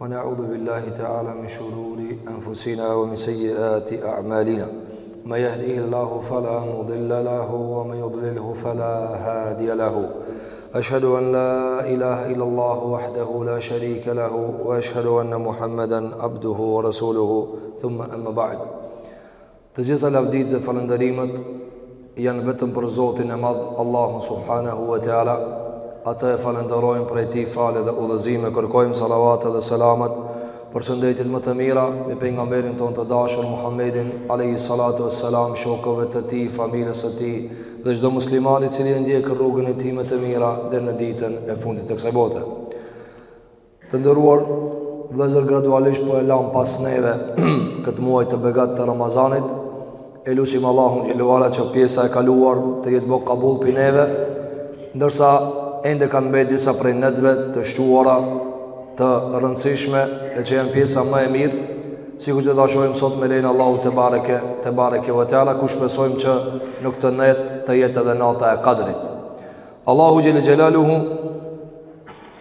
ونعوذ بالله تعالى من شرور أنفسنا ومن سيئات أعمالنا ما يهديه الله فلا مضل له وما يضلله فلا هادي له أشهد أن لا إله إلا الله وحده لا شريك له وأشهد أن محمدا عبده ورسوله ثم أما بعد Të gjitha lavditë dhe falënderimet janë vetëm për Zotin e Madh, Allahun subhanahu wa taala. Atë e falënderojmë prej tij falje dhe udhëzime kërkojmë salavatet dhe selamet përshëndetjet më të mira me pejgamberin tonë të dashur Muhammedin alayhi salatu wassalam, shokëve të tij, familjes së tij dhe çdo muslimani i cili e ndjek rrugën e tij më të mira deri në ditën e fundit të kësaj bote. Të nderuar vëllezër gradualisht po e lamë pas neve këtë muaj të begat të Ramazanit, e lusim Allahun teala që pjesa e kaluar të jetë bo kabul për neve, ndërsa ende kanë mbet disa prej netve të shquara të rëndësishme e që janë pjesa më e mirë, sikur që do ta shohim sot me lejen e Allahut tebareke, tebareke ve teala, ku shpresojmë që në këto net të jetë edhe nata e kadrit. Allahu xhel-le xhelaluhu,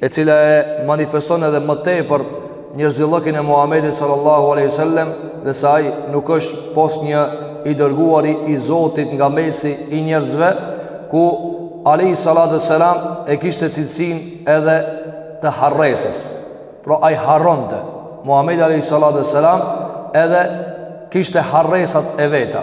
e cila e manifeston edhe më tepër njerëzillëkin e Muhammedit sallallahu aleyhi sallem dhe se ai nuk është pos një i dërguari i Zotit nga mesi i njerëzve ku aleyhi salatu wassalam e kishte cilësinë edhe të harresës pra ai harronte Muhammedi aleyhi salatu wassalam edhe kishte harresat e veta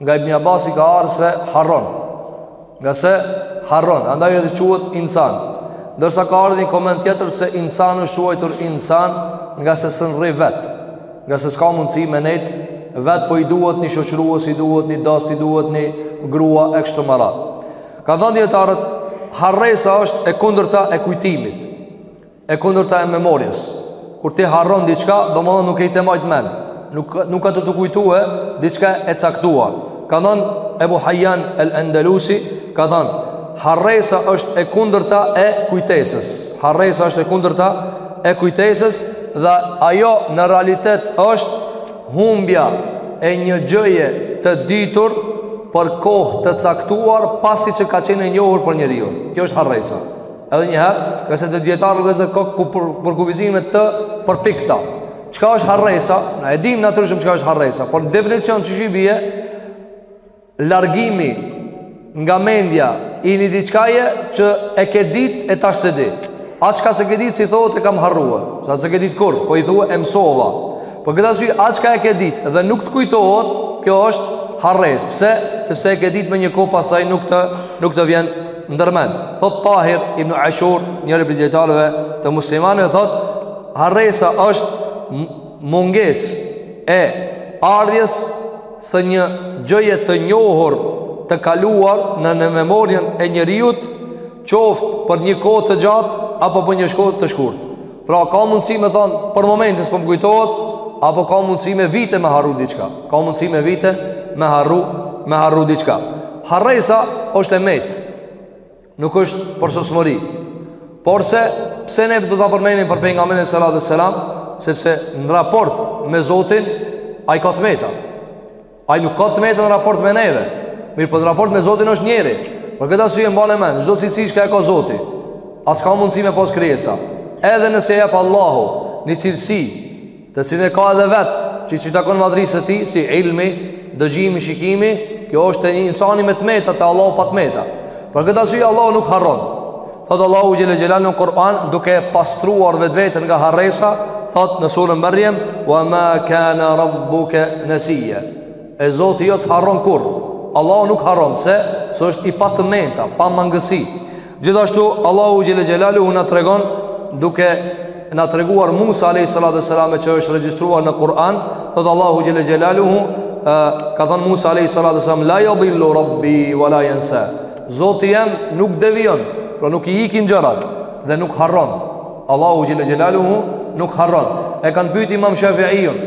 Nga Ibni Abasi ka ardhë se harron Ngase harron Andaj edhe quhet insan Ndërsa ka ardhë edhe një koment tjetër se insan është quajtur insan Ngase s'rri vet Ngase s'ka mundësi me nejt Vet po i duhet një shoqruës I duhet një dost I duhet një grua e kështu me radhë Kanë thënë dijetarët Harresa është e kundërta e kujtimit E kundërta e memories. Kur ti harron diçka, domethënë nuk je tu e majt mend. Nuk nuk ka tu t'u kujtue diçka e caktuar. Ka thënë Ebu Hayyan al-Andalusi, ka thënë harresa është e kundërta e kujtesës. Harresa është e kundërta e kujtesës dhe ajo në realitet është humbja e një gjëje të ditur për kohë të caktuar pasi që ka qenë e njohur për njeriun. Kjo është harresa. Edhe një herë, se dijetarët e vrasin kokën për, përkufizime të përpikta. Çka është harresa? Na e dimë natyrshëm çka është harresa, por definicion qysh i bie largimi nga mendja i një diçkaje që e ke ditë e tash s'e di. Atë çka s'e ke ditë s'i thohet e kam harruar. Se s'e ke ditë kurrë, po i thua e msova. Për këtë arsye, atë çka e ke ditë dhe nuk të kujtohet, kjo është harresë. Pse? Sepse e ke ditë në një kohë pastaj nuk të nuk të vjen ndërmend. Thotë Tahir ibn Ashur, njëri prej dijetarëve të muslimanëve, thotë harresa është mungesë e ardhjes së një gjëje të njohur të kaluar në në memorien e njeriut qoftë për një kohë të gjatë apo për një kohë të shkurtë Pra ka mundësi me thonë për momenti s'po më kujtohet, apo ka mundësi me vite me harru diçka. Ka mundësi me vite me harru, me harru diçka. Harresa është e metë, nuk është përsosmëri. Porse, pse ne do ta përmendim për pejgamberin alejhi salatu wasalam, sepse në raport me Zotin, ai ka të meta. Ai nuk ka të meta në raport me neve. Mirëpo në raport me Zotin është njeri. Për këtë arsye mbane mend, çdo cilësi çka e ka Zoti, s'ka mundësi me pas krijesa. Edhe nëse jep Allahu një cilësi, të cilën e ka edhe vet, që i takon madhërisë së tij, si ilmi, dëgjimi, shikimi, kjo është te insani me të meta, te Allahu pa të meta. Për këtë arsye Allahu nuk harron. Thot Allahu xhel xelal në Kur'an duke pastruar vetveten nga harresa, thot në surën Maryam, "Wa ma kana rabbuka nasiya." E Zoti jot s'harron kurr. Allahu nuk harron pse, se është i pa të meta, pa mangësi. Gjithashtu Allahu xhel xelaluhu na tregon duke na treguar Musa alayhis salam që është regjistruar në Kur'an, thot Allahu xhel xelaluhu ka thënë Musa alayhis salam la yadhillu rabbi wala yansa. Zoti jem nuk devion, pra nuk i ikin gjërat dhe nuk harron. Allahu xhelle xhelaluhu nuk harron. E kanë pyet Imam Shafiun,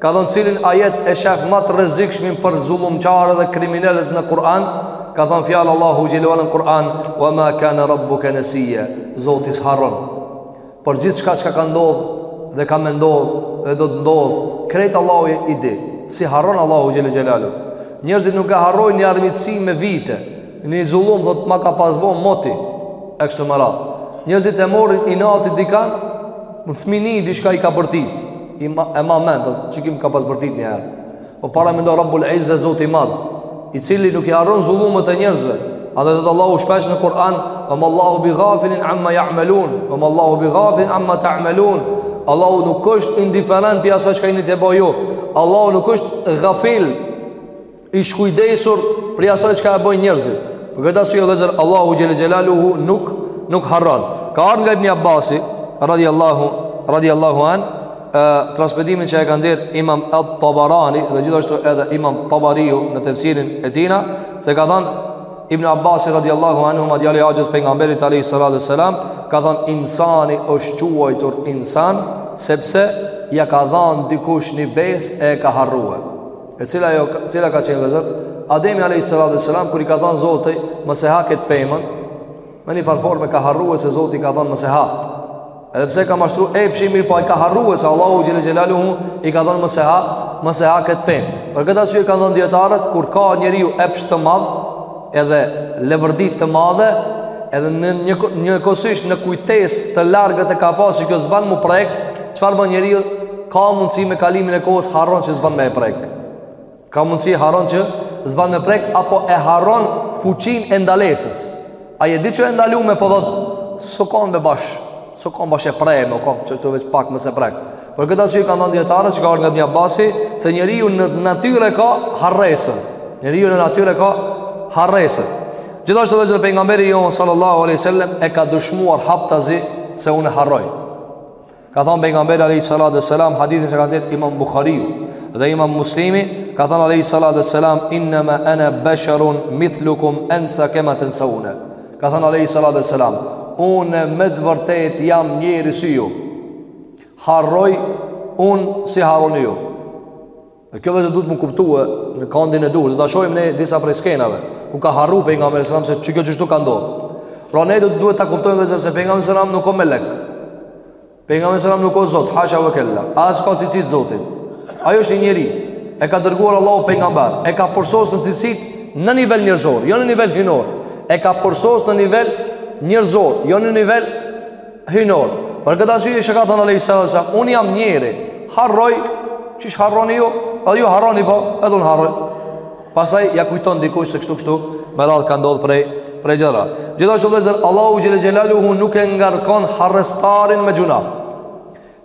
ka thënë cilin ajet e shef ma të rrezikshmin për zullumqarët dhe kriminelët në Kur'an? Ka thënë fjala Allahu xhelaluhu në Kur'an, "Wa ma kana rabbuka nasiya." Zoti s'harron. Por gjithçka çka ka ndodhë dhe ka me ndodhë dhe do të ndodhë, krejt Allahu i di, s'i harron Allahu xhelle xhelaluhu. Njerëzit nuk e harroj një armiqësi me vite, një zullum thotë ma ka pas bo moti, e kështu me radhë. Njerëzit e morin inati dikan, n'fmini diçka i ka bërtit, e ma, e ma mend, qiky m'ka pas bërtit një herë. Po paramendo Rabbul Izze Zoti i Madh, i cili nuk i harron zullumet e njerëzve. Edhe thot Allahu shpesh në Kur'an, "Wa ma Allahu bi ghafilin amma ya'malun" "Wa ma Allahu bi ghafilin amma ta'malun" Allahu nuk është indiferent prej asaj çka jeni tu e bo ju. Allahu nuk është ghafil i shkujdesur prej asaj çka e bëjnë njerëzit. Për këtë arsye Allahu Allahu xhel xelaluhu nuk nuk harron. Ka ardhur nga Ibn Abbasi radhiyallahu radhiyallahu an e transmetimin që e ka nxjerr Imam At-Tabarani dhe gjithashtu edhe Imam Tabariu në tefsirin e tij se ka thënë Ibn Abbas radiallahu anhuma djali i axhës Pejgamberit alayhi salatu wasalam ka thënë insani është quajtur insan sepse ja ka dhënë dikush një besë e e ka harru e cila jo cila ka qenë besa e Ademi alayhi salatu wasalam kur i ka thënë Zoti mos e ha këtë pemën Me një farë forme ka harrue se Zoti i ka dhanë mos e ha. Edhe pse e ka mashtru epshi mirë, po e ka harrue se Allahu xhel-le xhelaluhu i ka thanë mos e ha, mos e ha këtë pemë. Për këtë arsye kanë thanë dijetarët, kur ka njeriu epsh të madhë, edhe leverdi të madhe, edhe në një, njëkohësisht në kujtesë të largët e ka pasë që kjo s'ban m'u prek, çfarë bon njeriu, ka mundësi me kalimin e kohës harron që s'ban me e prek. Ka mundësi e harron që s'ban me prek apo e harron fuqinë e ndalesës. Ai e di që o e ndalume po thot, s'u kon me bash, s'u kon bash e preme, u kon që të veç pak mos e prek. Për këtë arsye kanë thonë dijetarët, që ka ardh nga Ibn Abasi, se njeriu në natyre ka harresën. Njeriu në natyre ka harresën. Gjithashtu edhe pejgamberi jonë, sallallahu alaihi wasallam, e ka dëshmuar haptazi se unë harroj. Ka thënë pejgamberi alayhi salatu wassalam hadithin që e kanë thënë Imam Buhariu dhe Imam Muslimi ka thënë alayhi salatu wassalam inna ma ana basharun mithlukum ansa kama tansawna. Ka thënë alayhi salatu wassalam unë me të vërtetë jam njeri si ju. Harroj unë si harroni ju. Dhe kjo vetë duhet m'u kuptue në kandin e duhur. Do ta shohim ne disa prej skenave, kur ka harru pejgamberi alayhi salam se që kjo çështje ka ndodh. Pra ne do duhet ta kuptojmë vllazën se pejgamberi alayhi salam nuk o melek. Pejgamberi alayhi salam nuk o zot, hasha ve kella. As s'ka cilësitë e zotit. Ai është njeri. E ka dërguar Allahu pejgamber. E ka përsos në cilësitë në nivel njerëzor, jo në nivel hyjnor. E ka përsos në nivel njerëzor, jo në nivel Hyjnor. Për këtë arsye çka ka thënë alayhi salatu wassalam, unë jam njeri, harroj qysh harroni ju, edhe ju harroni po, edhe unë harroj. Pastaj ja kujton dikush se kështu kështu me radhë ka ndodhur prej prej gjërave. Gjithashtu vëllazër Allahu xhel-le xhelaluhu nuk e ngarkon harrestarin me gjynah.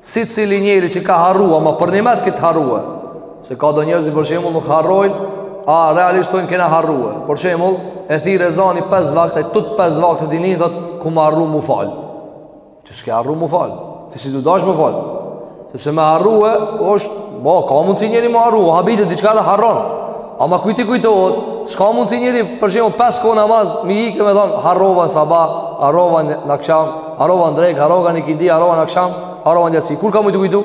Secili njeri që ka harru, ama përnjëmend e ka harrue. Se ka do njerëz për shembull nuk harrojnë, a realisht thojnë kena harrue. Për shembull, e thirr ezani 5 vakte, tut 5 vakte e nin, thot, kam harru m'u falë. Ti s'ke harru mu falë, ti si du dash mu falë. Sepse me harrue, është, bo, ka mundësi njeri m'u harru, habitet, diçka dhe harronë. Ama kujt i kujtohet, s'ka mundsi njeri për shembull pesë kohë namaz me i ikë me thonë harrova sabah, harrova në akşam, harrova n'drekë, harrova në ikindi, harrova në aksham, harrova në jaci. Kur ka me t'u kujtu?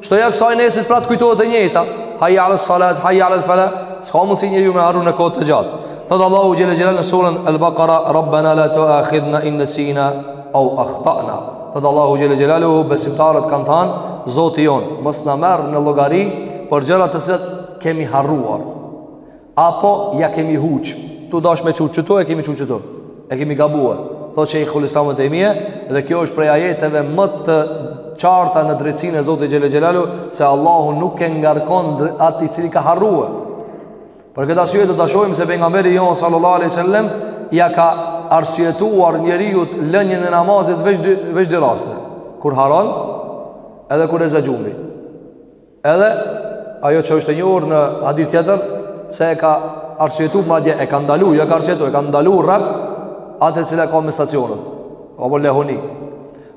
Shtoja kësaj nesër prap të kujtohet e njëjta. Hayya ala salat, hayya ala falah. S'ka mundsi njeri me harru në kohë të gjatë. Thot Allahu xhel-le xhela në surën Al-Baqara, Rabbana la tu'akhidhna in nasina aw akhtana. Thot Allahu xhel-le xhelaluhu besimtarët kanë thënë, Zoti jonë, mos na merr në llogari për gjëra të cilat kemi harruar apo ja kemi huq tu dash me çu qtu e kemi çu qtu e kemi gabuar thotë Shejhul Islam Ibn Tejmije dhe kjo është prej ajeteve më të qarta në drejtsinë e Zotit xhele xhelaluhu se Allahu nuk e ngarkon atë i cili ka harruar për këtë arsye do ta shohim se pejgamberi jon sallallahu alaihi wasallam ja ka arsyetuar njeriut lënien e namazit veç dy veç dy raste kur harron edhe kur e zë gjumi Edhe ajo që është e njohur në hadith tjetër se e ka arsyetu madje e ka ndalu, jo e ka arsyetu, e ka ndalu rreptë atë e cila ka menstruacionet, apo lehoni.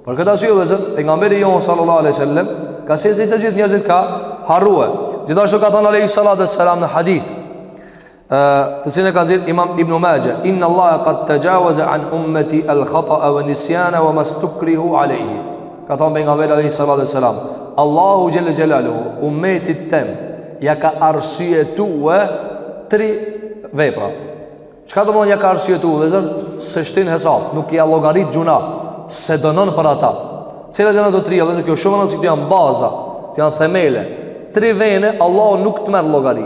Për këtë arsye vëllezër, pejgamberi jon sallallahu alaihi wasallam ka qenë si të gjithë njerëzit ka harrue. Gjithashtu ka thënë alaihi salatu wassalam në hadith. të cilën e ka nxjerrë Imam Ibn Majah, inna Allaha qad tajawaza an ummati al-khata'a wa nisyana wa mastukrihu alayhi. Ka thënë pejgamberi alayhi salatu wasalam, Allahu xhalla xhelaluhu ummetit tem ja ka arsyetuar tri vepra. Çka do të thotë ja ka arsyetuar, vëllezër, s'e shtin hesab, nuk ia llogarit gjynah, s'e dënon për ata. Cilat janë ato tri, dhe kjo shumë me rëndësi janë baza, janë themele. Tri vene Allahu nuk të merr llogari.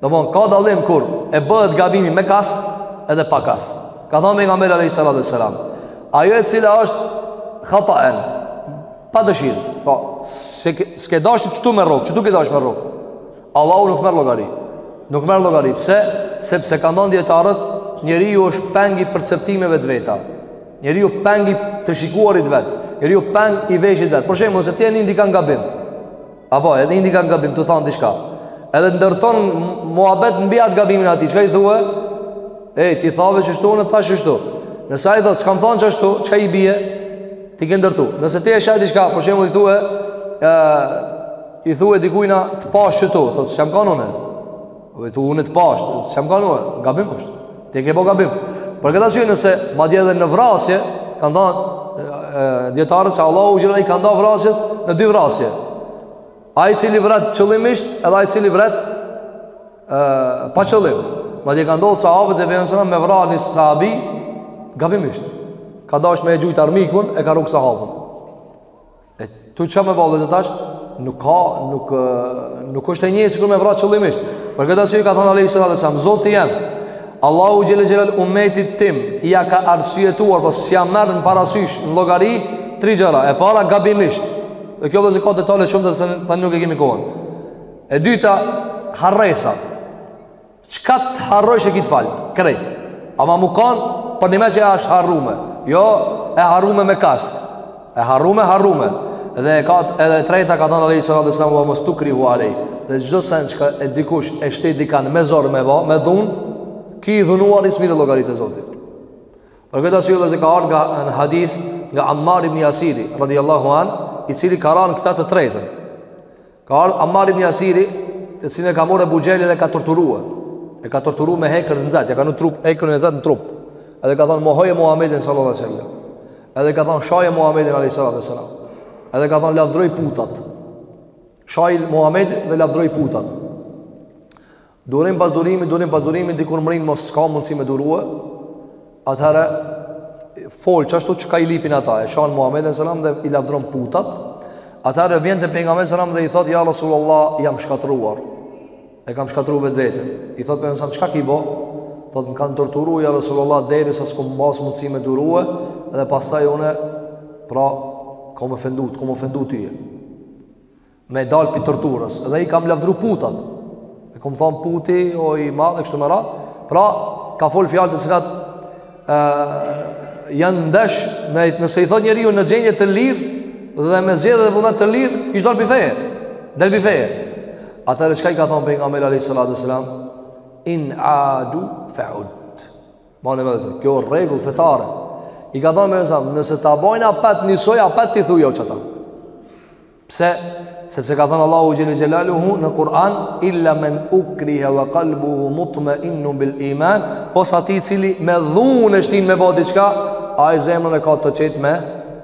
Domethënë ka dallim kur e bëhet gabimi me kast edhe pa kast. Ka thënë pejgamberi alayhi salatu wasalam, ajo e cila është khata'an, pa dëshirë. Po, se s'ke dashtë qtu me rrok, qtu ke dashtë me rrok. Allahu nuk merr llogari. Nuk merr llogari. Pse? Sepse kanë thënë dijetarët, njeriu është peng i perceptimeve të veta. Njeriu peng i të shikuarit vet. Njeriu peng i veshit vet. Për shembull, ti e ke ndi dikan gabim. Apo, e ke ndi dikan gabim, tu thanë diçka. Edhe ndërton muhabet mbi atë gabimin aty, çka i thue? E, ti thave qështu, m'the qështu. Nëse ai thotë, s'kam thanë qashtu, çka i bje? Ti ke ndërtu. Nëse ti e sheh diçka, për shembull i thue, e, i thue dikujna të pashë qëtu, thotë, s'jam kan unë? E thu unë të pash, s'jam kan unë, gabimisht e ke bo gabim. Për këtë arsye nëse, madje edhe në vrasje, kanë thanë dijetarët se Allahu xhele i ka nda vrasjet në dy vrasje. Ai i cili vret qëllimisht, edhe ai i cili vret e, pa qëllim. Madje ka ndodh sahabët e pejgamberit tonë me vra një sahabi gabimisht. Ka dashtë me e gjujtë armikun, e ka rrokë sahabën. E ktu çka me bë vëllezër tash? Nuk ka, nuk nuk është e njëjtë sikur me vra qëllimisht. Për këtë arsye ka thënë alejhi salatu ve selam, Zoti jonë. Allahu xhele xhelaluhu umetit tim ia ka arsyetuar, po s'ja merr në parasysh në llogari tri gjëra. E para gabimisht. Dhe kjo vëllezër ka detale shumë, se tani nuk e kemi kohën. E dyta harresa. Çka të harrojsh e ki të faltë, krejt. Ama mu kanë, përnime që ashtë e harrume. Jo, e harrume me kast. E harrume, harrume. Dhe e ka, edhe treta ka thënë alejhi salatu ve selam ve mestukrihu alejhi. Dhe çdo sen çka dikush e shtin dikan me zor me ba, me dhun, ky i dhunuari s'mirret llogari te Zoti. Për këtë arsye edhe ka ardhë një hadith nga Ammar ibn Jasiri, radiallahu anë, i cili ka ra në këta të tretën. Ka ardhë Ammar ibn Jasiri, të cilin e ka marrë Ebu Xhehli edhe e ka torturuar. E ka torturuar me hekër të nxet, ja ka vnu hekër të nxet në trup. Edhe ka thënë mohoje Muhamedin sallallahu alaihi wasallam. Edhe ka thënë shaje Muhamedin alaihi salatu wasallam. Edhe ka thënë lavdroj putat. Shaje Muhamedin dhe lavdroj putat. Durim pas durimi, durim pas durimi, dikur mrrin mo s'ka mundësi me durue, atëherë, fol qashtu çka i lypin ata, e shan Muhammedin alejhi selam dhe i lavdron putat, atëherë vjen te Pejgamberi alejhi selam dhe i thot, ja Rasulullah, jam shkatruar, e kam shkatru vetveten, i thot Pejgamberi alejhi selam, çka ki bo? Thot, më kanë torturu, ja Rasulullah, derisa s'kom pasë mundësi me durue, dhe pastaj une, pra, kom ofendu, t'kom ofendu ty e. me dal pi torturës dhe i kam lavdru putat e kom thon puti o i madh e kështu me radh pra ka fol fjalë të cilat janë ndesh në nëse i thot njeriu në gjendje të lirë dhe me zgjedhje dhe vullnet të lirë kish dal pi feje dal pi feje atëherë çka i ka thon pejgamberi alayhis salatu selam in adu fa'ud ma në vëzë kjo rregull fetare i ka thon me zëm nëse ta bojnë apet njisoj apet ti thuj po qata Pse? Sepse ka thënë Allahu xhele xhelaluhu në Kur'an illa men ukriha wa qalbuhu mutma'innu bil iman, pos atij i cili me dhunë e shtin me bë diçka, ai zemrën e ka të qetë me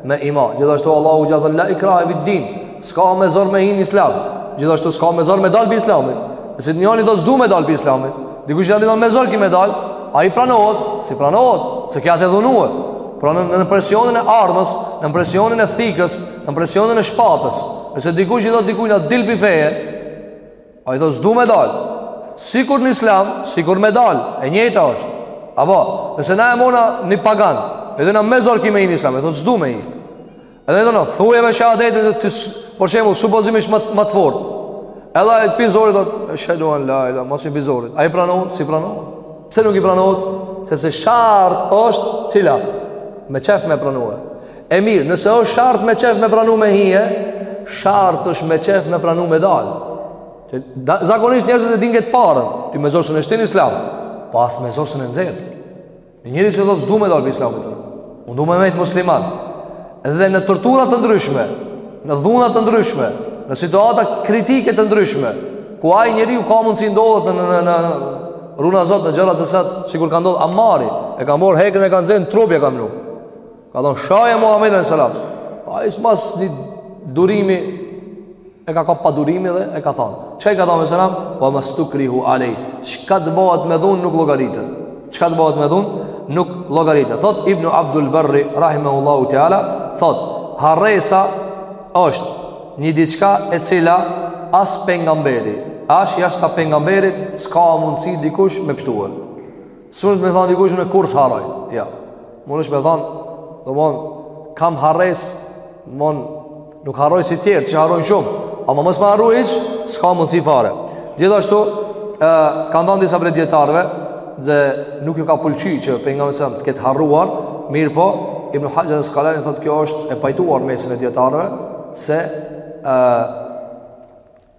me iman. Gjithashtu Allahu xhele la ikraha fi din, s'ka me zor me hi në islam. Gjithashtu s'ka me zor me dal pi islamit. Nëse njëri thot s'du me dal pi islamit, dikush tjetër thot me zor ki me dal, a i pranohet, s'i pranohet, se ky asht i dhunuar. Pra nën, nën presionin e armës, nën presionin e thikës, Nën presionin e shpatës Nëse dikush i thot dikujt dil pi feje Ai thot s'du me dal Sikur në islam Sikur me dal E njëjta është Apo Nëse na e mona një pagan Edhe na me zor ki me hi në islam E thot s'du me hi Edhe do në thuje me shahadet Edhe të Për shembull Supozimish më, më të fort Edhe ai pi zori thot Eshhedu en la ila Mas një pi zori A i pranohet S'i pranohet Pse nuk i pranohet Sepse shart është Cila Me qef me pranue E mirë, nëse është shart me qef me pranu me hi, shart është me qef me pranu me dalë. Zakonisht njerëzit e din këtë parën, ti me zor s'un e shtin n'islam, po as me zor s'un e nxjerr. Një njeri që thotë, s'du me dalë prej islamit, unë du me mejt musliman. Dhe në tortura të ndryshme, në dhuna të ndryshme, në situata kritike të ndryshme, ku ai njeri ka mundësi ndodhet në, në, në, na runa Zot, në gjëra të tilla, sikur ka ndodhë Amari, e ka marrë hekrin e ka nxe, në trup ja ka mnu. Ka thonë shaje Muhammedin alejhi selam Ai s'mas një durimi E ka kap padurimi dhe e ka thonë Që i ka thonë alejhi selam Ue mestukrihu alej Çka të bëhet me dhunë nuk llogaritet Çka të bëhet me dhunë nuk llogaritet Thot Ibnu Abdul Berri Rahimehullahu Teala Thot Harresa është një diçka e cila As pengamberi As jashta pengamberit S'ka mundësi dikush me pshtu S'mun me thon dikush un kurr s'harroj. Jo. Mund është me thon, domethon, kam harresë, amo nuk harroj si tjerët, që harrojnë shumë. Ama mos me harru hiç, s'ka mundsi fare. Gjithashtu, e, kanë dhënë disa prej djetarve, dhe nuk u ka pëlqy që pejgamberi alejhi selam të ketë harruar, mirëpo, Ibn Haxher el Askalani thotë kjo është e pajtuar në mesin e djetarve, se e,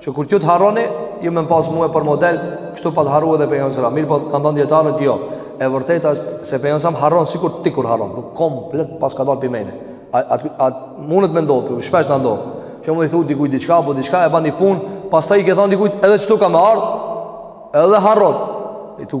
Që kur ju të harroni, ju me më pas mue për model, kështu pat harru edhe pejgamberi. Mirëpo kanë thënë djetarët, jo. E vërteta është se pejgamberi harron, sikur ti kur harron, nuk komplet paska dalë pi menve. A, a, a mundet me ndodhë, shpesh na ndodh. Që muj i thu dikujt diçka, apo diçka e ban një punë, pastaj i ke thonë dikujt edhe qetu kam me ardhë, edhe harron. I thu,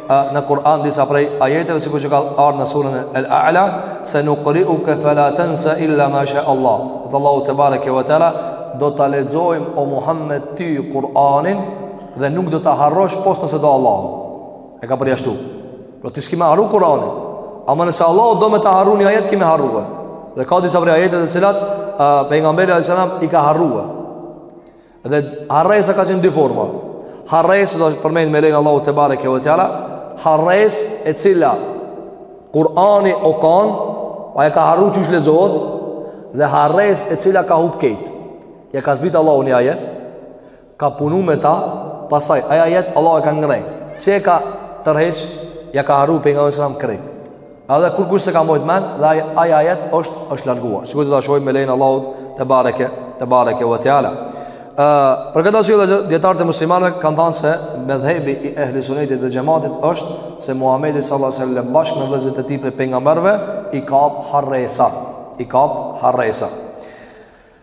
në Kur'an disa prej ajeteve sikur që ka ardhur në surën Al-A'la senukri'uka fala tansa illa ma sha Allah. Dhe Allahu te bareke ve teala do ta lexojmë o Muhammed ty Kur'anin dhe nuk do ta harrosh pos nëse do Allahu. E ka përjashtu. Pra ti s'ki me harru Kur'anin. Amo nëse Allahu do me ta harru një ajet ki me harru. Dhe ka disa prej ajeteve të cilat pejgamberi sallallahu alajhi wasallam i ka harruar. Dhe harresa ka qenë dy forma. Harresë do t'i përmend me lejen e Allahut te bareke ve teala, harresë e cila Kur'ani u kon, a ja ka harru qysh lexohet, dhe harresë e cila ka hup krejt. Ja ka zbrit Allahu një ajet, ka punu me ta, pastaj, ai ajet Allahu e ka ngre. Si e ka tërheq, ja ka harru pejgamberi alejhi selam krejt. Edhe kurkush s'e ka majt men Dhe aj, aj ajet është, është larguar Sikur do ta shohim me lejen e Allahut Të bareke, të bareke ve teala uh, Për këtë arsye edhe djetarët e muslimanve Kanë thanë se medhhebi i ehli sunetit dhe xhematit është Se Muhammedi sallallahu sallam bashkë me vllezit e tij prej pengamberve I kap harresa I kap harresa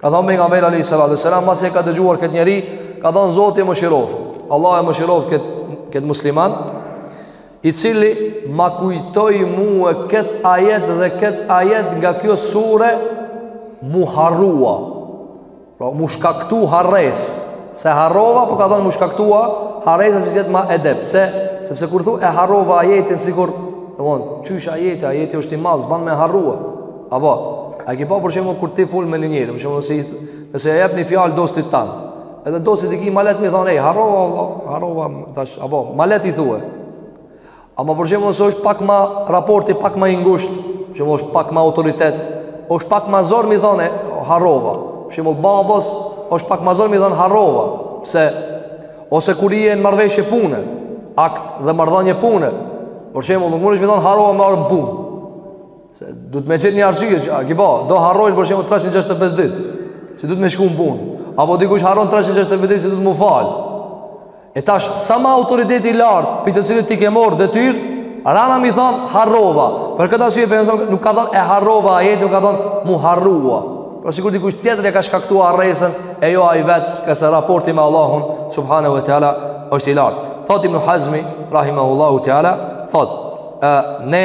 Ka thënë pejgamberi alayhi salatu wasalam, pasi e ka dëgjuar këtë njeri, ka thënë Zoti e mëshiroft. Allah e mëshiroft kët musliman, i cili ma kujtoi mua kët ajet dhe kët ajet nga kjo sure mu harrua. Pra mu shkaktu harresa, s'e harrova, po ka thënë mu shkaktua harresa si është ma edep, se sepse kur thu e harrova ajetin sikur, domthon, qysh ajeti, ajeti është i madh, s'ban me harrua. Apo, a ki pa për shembull kur ti fol me një njeri, për shembull se nëse ja jep një fjalë dostit tand, edhe dostit i ki ma let mi thonë, "Ej, harrova valla, harrova tash." Apo, ma let i thua. Ama për shembull nëse është pak më raporti pak më i ngushtë, për shembull është pak më autoritet, është pak më zor mi thonë, "Harrova." Për shembull babës është pak më zor mi thonë, "Harrova." Pse? Ose kur je në marrveshje pune, akt dhe marrëdhënie pune. Për shembull, nuk mundesh mi thonë, "Harrova me ardh në punë." Se duhet me qenë një arsye që a ke bë, do harrojnë për shembull 365 ditë. Se duhet me shku në punë. Apo dikush harron 365 ditë se duhet mu fal. E tash sa më autoriteti i lartë, për të cilin ti ke marr detyrë, Ma rand mi thon harrova. Për këtë arsye për shembull nuk ka thon e harrova ajetin, po ka thon mu harrua. Pra sikur dikush tjetër e ka shkaktuar harresën e jo ai vet, pse raporti me Allahun subhanahu wa taala është i lartë. Thot Ibn Hazmi rahimahullahu taala thot, ne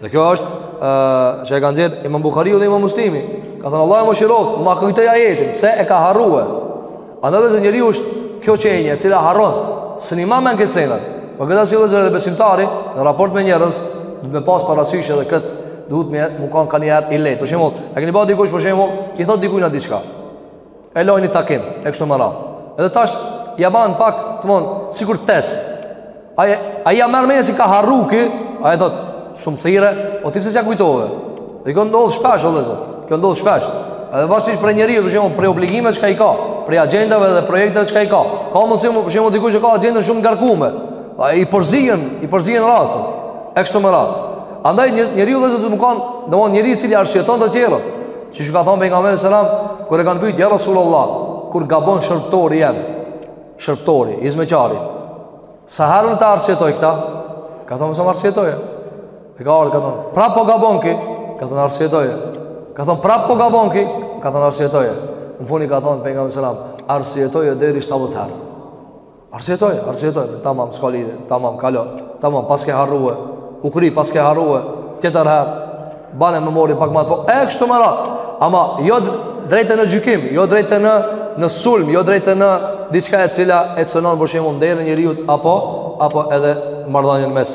Dhe kjo është ë që e ka nxjerr Imam Buhariu dhe Imam Muslimi. Ka thënë Allahu e mëshiroft, ma kujtoi ajetin, pse e ka harruar. Andaj vllezër njeriu është kjo qenje e cila harron, s'i ma n'mend këto sena. Po gjithashtu vllezër edhe besimtari në raport me njerëz, duhet me pas parasysh edhe kët, duhet me kanë njeri i lehtë. Për shembull, e keni ba dikush për shembull, i thot dikujt na diçka. E lani takim, e kështu me radhë. Edhe tash ja ban pak, thon, sikur test. Ai ai ja merr me men si ka harru ki, ai thot, s'um thirre, o ti pse s'ja kujtove? Dhe kjo ndodh shpesh o vëllezër. Kjo ndodh shpesh. Edhe varësisht prej njeriut, për shembull, prej obligimeve që i ka, prej agjendave dhe projekteve që i ka. Ka mundësi për shembull dikush që ka agjendën shumë ngarkuar. Ai i përzihen, i përzihen rastin. E kështu me radh. Andaj njeriu vëllezër duhet me kanë, domthonë njeriu i cili arsyton të tjerët. Siç ka thonë pejgamberi selam kur e kanë pyet ja Rasulullah, kur gabon shërbëtori jem, shërbëtori, izmeqari. Sa herë un ta arsyetoj këta? Ka thonë arsyetoje. E ka ardhur ka thonë, prapë po gabon ki? Ka thonë arsyetoje. Ka thonë prapë po gabon ki? Ka thonë arsyetoje. Në fund i ka thonë pejgamberi selam, arsyetoje deri 70 herë. Arsyetoje, arsyetoje, tamam, s'ka lidhje, tamam, kalo, tamam, paske harrua, u kry, paske harrua, tjetër herë, bane memorien pak ma të fortë, e kështu me radhë, ama jo drejt e në gjykim, jo drejt e në, në sulm, jo drejt e në diçka e cila e cënon për shembull nderën e njeriut, apo, apo edhe marrëdhënien mes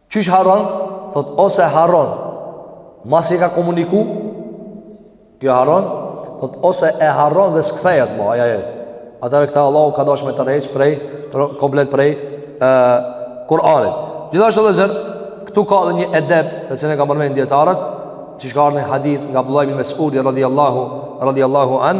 Qysh harron? Thot ose harron. Masi e ka komuniku? Kjo harron? Thot ose e harron dhe s'kthehet më aj ajet. Atëherë këta Allahu ka dash me tërheq prej komplet prej ë Kur'anit. Gjithashtu vëllezër këtu ka edhe një edep të cilën e kanë përmend dijetarët, që ka ardh një hadith nga Abdullah ibn Mes'udi radhiyallahu radhiyallahu an,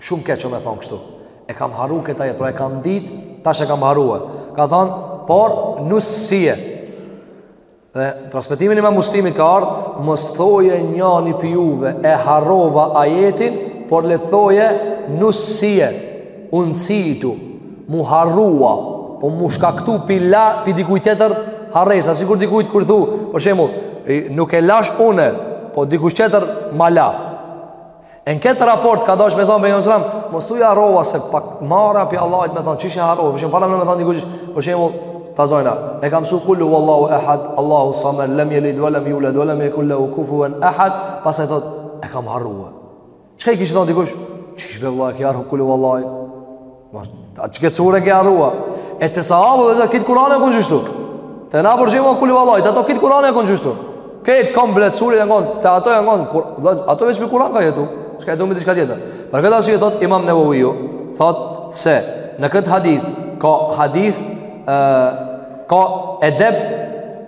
Shumë keq o me thonë kështu E kam harru këtë ajet, pra e kam dit Tash e kam harrue Ka thonë, por nussije Dhe n'transmetimin e imam Muslimit ka ardhë Mos t'thojë njani pi juve E harrova ajetin Por le t'thojë nussije Unsitu M'u harrua Po m'u shkaktu pi, la, pi dikuj tjetër Harresa, sikur dikujt kur thu Për shembull, nuk e lash une Po dikush tjetër ma la Në këtë raport ka dashur me thon pejgamberi sallallahu alajhi wasallam, mos thuj e harrova se pak marre pi Allahit me thon çish e harrova, për shembull paramendo dikush, për shembull, ta zomë. E kam msu kul huwallahu ahad, Allahu samad, lam yalid wa lam yulad wa lam yakul lahu kufuwan ahad, pastaj thot e kam harrue. Çka i kish thon dikush? Çish be vllai, ke harru kul huwallahin. A që këtë surë e ke arrua E të sahabë dhe zërë Këtë kurane e kënë gjyshtu Të na përgjimë o kulli valajt Ato këtë kurane e kënë gjyshtu Këtë kom bletë surë e kënë Të ato e kënë kur, Ato veç për kurane ka jetu Shka jetu me të shka tjetër Për këtë asë që thot imam në vëviju Thot se në këtë hadith Ka hadith e, Ka edep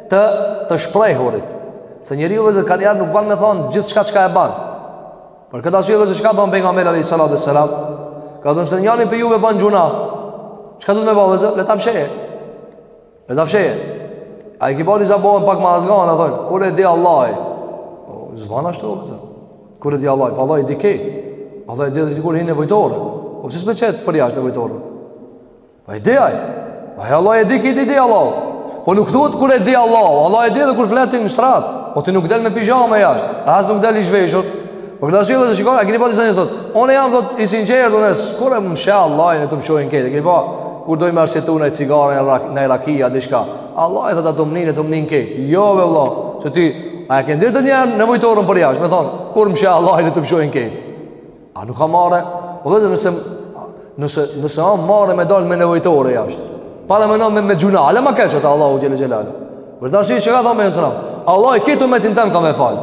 të, të shprejhurit Se njeri u vëzër kanë jarë nuk banë me thonë Gjithë shka shka e banë Për këtë arsye vëllezër çka thon pejgamberi alayhi salatu selam, ka thënë nëse njëri prej juve bën gjynah. Çka duhet me bë vëllezër? Le ta fshehë. Le ta fshehë. Ai që bën disa bëhen pak më azgan, a thon, kur e di Allahu. Po s'ban ashtu vëllezër. Kur e di Allahu, po Allahu e di kët. Allahu e di edhe kur hin n'nevojtore. Po pse s'e qet përjashtë nevojtoren? Po e di ai. Po e Allah e di këtë di Allah. Po nuk thuhet kur e di Allah. Allah e di edhe kur flen ti në shtrat. Po ti nuk del me pijama jashtë. As nuk del i zhveshur. Për këtë arsye dhe shikoj, a keni pa disa njerëz thotë, unë jam thot i sinqertë unë, kur më sheh Allahi le të m'shohin krejt. Keni pa kur dojnë me arsyetu cigaren e rak, e rakinë a diçka. Allahi thotë po m'nin le të m'nin krejt. Jo be vëlla, se ti a e ke ndërtu ti nevojtoren përjashtë, me thon, kur m'sheh Allahi le të m'shohin krejt. A nuk ka marre? Po vetëm nëse nëse nëse a marre me dal me nevojtore jashtë. Paramendo me gjynah, hala më keq a te Allahu xhele xhelaluhu. Për këtë arsye ka thënë alejhi selam. Allahi krejt umetin tem ka me fal.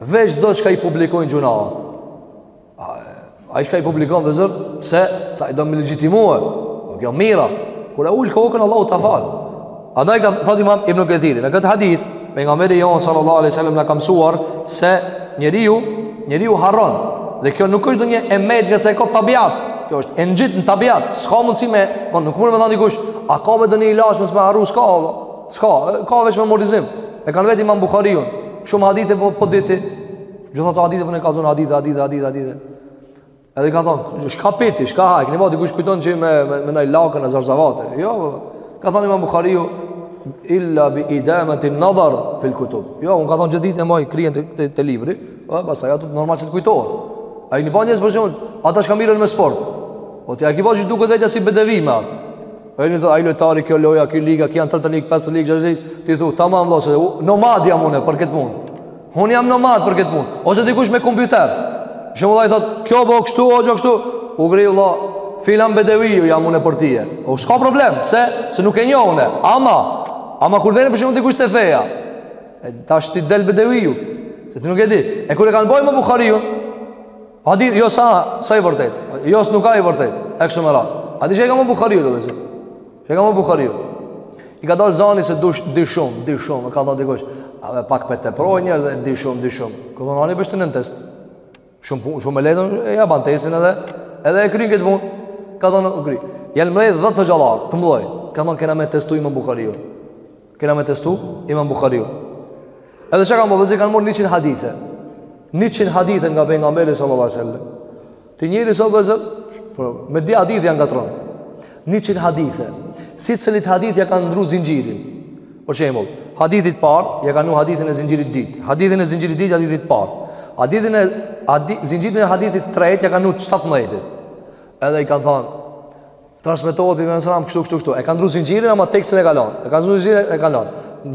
Veç ata çka i publikojnë gjynahet. Ai çka i publikon vëllezër, pse se ai do me legjitimua. Po kjo e mira. Kur e ul kokën Allahu ta fal. Andaj ka thot Imam Ibn Kethiri, në këtë hadith pejgamberi jon sallallahu alaihi wasallam na ka mësuar se njeriu, njeriu harron dhe kjo nuk është ndonjë e metë ngase e ka tabiat. Kjo është e ngjit në tabiat. S'ka mundësi me, po nuk mund të thotë dikush, a ka be ndonjë ilaç mos me harru s'ka valla. S'ka, ka veç memorizim. E kanë vet Imam Buhariun. Shumë hadithe po i di ti. Gjithato hadithe po na kallzon hadithe, hadithe, hadithe, hadithe. Edhe ka thonë, shka pi ti, shka ha, e këni ba, dikush kujton që me, me, me naj lakën e zarzavate. Jo, be, ka thonë Imam Buhariu, illa bi idemet i nadhar fil kutub. Jo, unë ka thonë gjithë ditën e maj kryen te, te, te libri, e, pastaj ato normal që të kujtohen. A i një ba njësë për shembull, ata shka merren me sport. O ti, a ki pa që t'duket vetja si bedevi me atë. Ai të thotë, ai lojtari, kjo loja, kjo liga, kjo janë 3 ligë, 5 ligë, 6 ligë, ti thu, tamam më dhosë, nomad jam une, për këtë punë. Unë jam nomad për këtë punë. Ose dikush me kompjuter. Shembull ai thot, "Kjo bo kështu, ajo kështu." U gri vëlla, filan bedeviu jam unë për ti. O s'ka problem, pse? Se nuk e njoh unë. Ama, ama kur vjen për shembull dikush te feja, e tash ti del bedeviu. Se ti nuk e di. E kur e kanë bo Imam Buhariun? A di, jo s'a, s'a i vërtet. Jo s'nuk a i vërtet. E kështu me radhë. A di çka Imam Buhariu do të thotë? Çka Imam Buhariu i ka dalë zani se dush di shumë Di shumë E ka thonë dikush edhe pak pe teprojnë njerëzit di shumë Di shumë Ka thonë ani pe shtim në test Shumë punë Shumë e lehtë E ja ban testin edhe Edhe e kryn këtë punë Ka thonë u kry Janë mledhë do hoxhallarë të mdhoj Ka thonë kena me testu Imam Buhariun Kena me testu, imam Buhariun. Edhe çka kanë bo vllezër, kanë marrë 100 hadithe. 100 hadithe nga pejgamberi, sallallahu alai sallam. Ti njeri sot vllezër, po, me dy hadithe ja ngatrron. 100 hadithe. Secilit hadith ja kanë ndrru zinxhirin. Për shembull, hadithit parë, ja kanë vnu hadithin e zinxhirit dytë. Hadithin e zinxhirit dytë, hadithit parë. Hadithin e, a di, zinxhirin e hadithit tretë, ja kanë vnu 17 Edhe i kanë thonë, Transmetohet për Mesra kështu kështu kështu. E ka ndru zinxhirin ama tekstin e ka lënë. E ka ndru zinxhirin e ka lënë.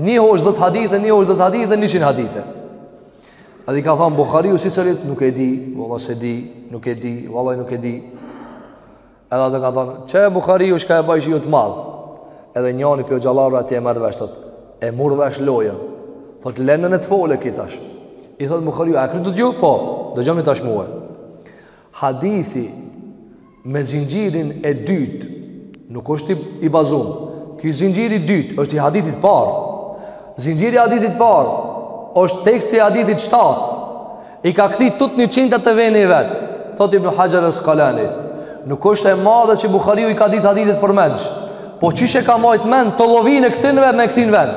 Një hosh 10 hadithe, një hosh 10 hadithe, 100 hadithe. Edhe i ka thënë Buhariu secilit nuk e di, valla s'e di, nuk e di, valla nuk e di. Edhe ata kanë thënë, "Qe Buhariu çka e bajshi ju të madh?" Edhe njëri prej hoxhallarëve aty e marr vesh thot, e mur vesh lojën. Thot leni le të folë ky tash. I thot Buhariu, "A kryet ju? Po. Dëgjom tash mua." Hadithi me zinxhirin e dytë nuk është i bazum. Ky zinxhir i dytë është i hadithit parë. Zinxhiri i hadithit parë është teksti i hadithit 7. I ka kthy të 100 te veni i vet. Thot Ibn Haxher al-Askalani, nuk është e madhe që Buhariu i ka ditë hadithet përmendsh. Po qysh e ka majt mend tollovinë e këtynve me e kthy n'vend.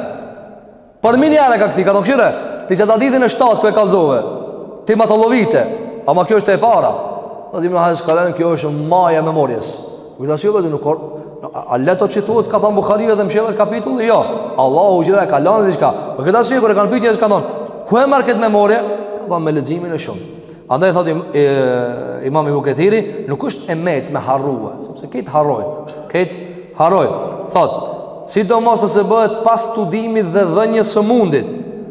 Përmini ara ka këti, ka thënë kqyre ti qat hadithin e shtatë ku e kallzove Ti ma tollovite Ama kjo është e para Thotë Ibn Haxher Askalani, kjo është maja e memorjes Këtë asë jo dhe nuk kor A le çdo që thuhet ka thonë Buhariu dhe mshirë dhe kapitull Jo, Allahu xhel e ka lanë diçka Këtë asë jo kur e kanë pyt njerëz ka thonë Ku e merr këtë memorje? Ka thonë me leximin e shumë Andaj thot Imam Ibn Kathiri, nuk është e met me harrua, sepse kejt harrojnë, kejt harrojnë. Thot, sidomos nëse bëhet pas studimit dhe dhënjes së mundit,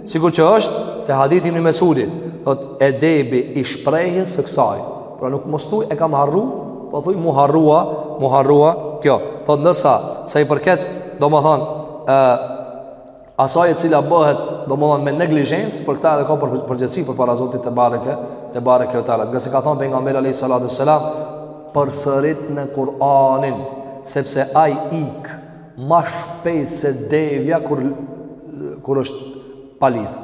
sikur që është te hadithi i Mesudit, thot edebi i shprehjes së kësaj. Pra nuk mos thuj e kam harru, po thuj m'u harrua, m'u harrua kjo. Thot ndërsa sa i përket, domethënë, ë asaj e cila bëhet domethon me neglizhencë për këtë edhe ka për përgjegjësi përpara Zotit tebareke tebareke ve teala ngase ka thon pejgamberi alayhi salatu selam përsëritne Kur'anin sepse ai ik ma shpejt se devja kur kur është pa lidh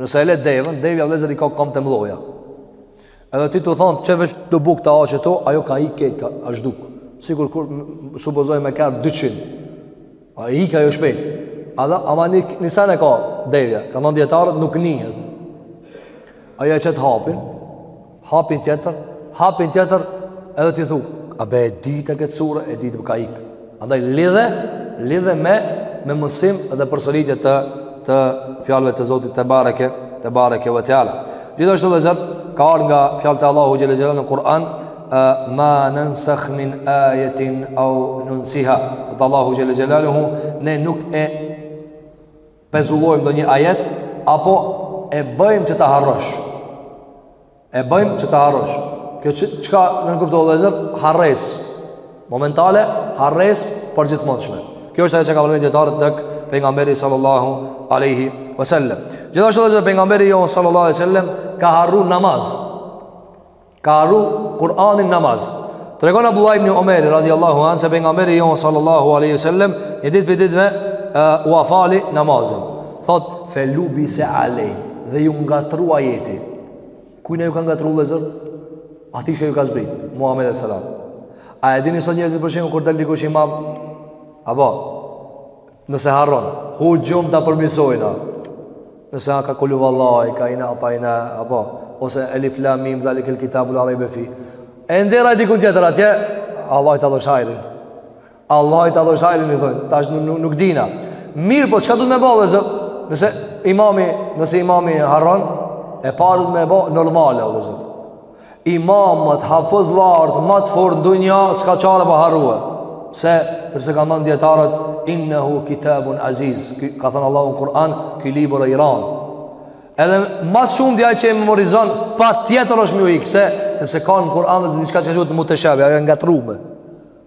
nëse e le devën devja vllezër i ka komt e mëdhaja Edhe ti tu thanë qe veç tu u duk te aqe to, ajo ka ik kejt, ka u zhduk. Sikur kur supozoj me kërë 200, a ik ajo shpejt. A dhe, ama një, një sen e ka devja, kanë thanë dijetarët nuk nihet. Ajo e qet hapin, hapin tjetër, hapin tjetër, edhe ti thu, a be e dit e këtë surë, e dit e ka ikë. Andaj lidhe, lidhe me me mësim dhe përsëritje të të fjalëve të Zotit tebareke tebareke ve teala. Gjithashtu vllezër ka ardhur nga fjalët e Allahu xhelel xhelal në Kur'an ma nansakh min ayatin aw nunsiha. Thotë Allahu xhelel xhelaluhu ne nuk e pezullojmë ndonjë ajet apo e bëjmë që ta harrosh. E bëjmë që ta harrosh. Kjo çka nënkupton vëllazër, harresë momentale, harresë për gjithmonë. Kjo është ajo që kanë përmend dijetarët tek pejgamberi sallallahu alaihi wasallam. Gjithashtu edhe pejgamberi jon sallallahu alaihi wasallam ka harru namaz. Ka harru Kur'anin namaz. Tregon Abdullah ibn Omer radhiyallahu anhu se pejgamberi jon sallallahu alaihi wasallam një ditë prej ditëve uh, ua fali namazin. Thot felubise alej dhe iu ngatrrua ajeti. Kujna ju ka ngatrru vllezër? Atij çka ju ka zbrit? Muhammed alejhi selam. A e dini sot njerëzit për shembull kur del dikush imam? A ba, nëse harron, hu xhumlë ta përmisojna. Nëse ha ka kul huvallahi, ka inna atajna, apo, ose elif lam mim dhalik el kitabu la rejbe fi. E nxerr ai dikun tjetër atje, Allahi ta dhashtë hajrin. Allah i të adhoj sajlin i dhoj Ta është nuk, nuk dina Mirëpo çka duhet me bo vëllezër Nëse imami Nëse imami harron E para duhet me bo normale vëllezër Imamët hafëzllarët Ma të fortë në dunja S'ka çare pa harrue Se Sepse kanë thonë dijetarët Innehu kitabun aziz Ka thënë Allah në Kur'an Ky libër e i ran Edhe mas shumë dhja që e memorizon Patjetër është me ikë Se Sepse ka në Kur'an vëllezër Në diçka që kan qujtun muteshabih Janë ngatrrume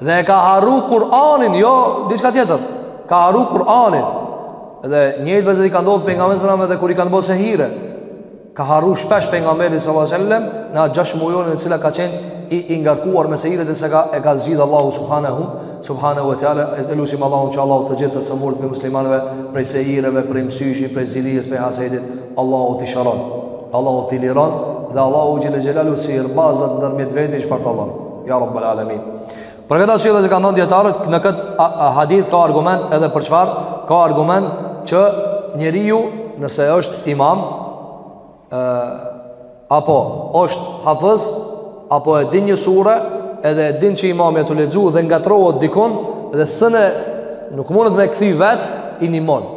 Dhe e ka harru Kur'anin, jo diçka tjetër. Ka harru Kur'anin. Dhe njëjtë vëllezër i ka ndodhur pejgamberit sallallahu alajhi wasallam kur i kanë bërë sehire. Ka harru shpesh pejgamberi sallallahu alajhi wasallam në atë gjashtë mujore në të cilat ka qenë i, i ngarkuar me sehire derisa ka e ka zgjidhur Allahu subhanahu subhanahu wa taala. E lusim Allahun që Allahu të gjithë të sëmurët e muslimanëve prej sehireve, prej mësyshi, prej zilies, prej hasedit. Allahu t'i shëron. Allahu t'i liron dhe Allahu xhel-le xhelaluhu sihirbazat ndërmjet veti i shpartallon. Ja Rabbal Alamin. Për këtë arsye që kanë thënë dijetarët në këtë hadith ka argument edhe për çfarë? Ka argument që njeriu nëse është imam ë apo është hafëz apo e din një sure, edhe e din që imami a tu lexu dhe ngatrohet dikun dhe s'un nuk mundet me u kthy vet i nihmon.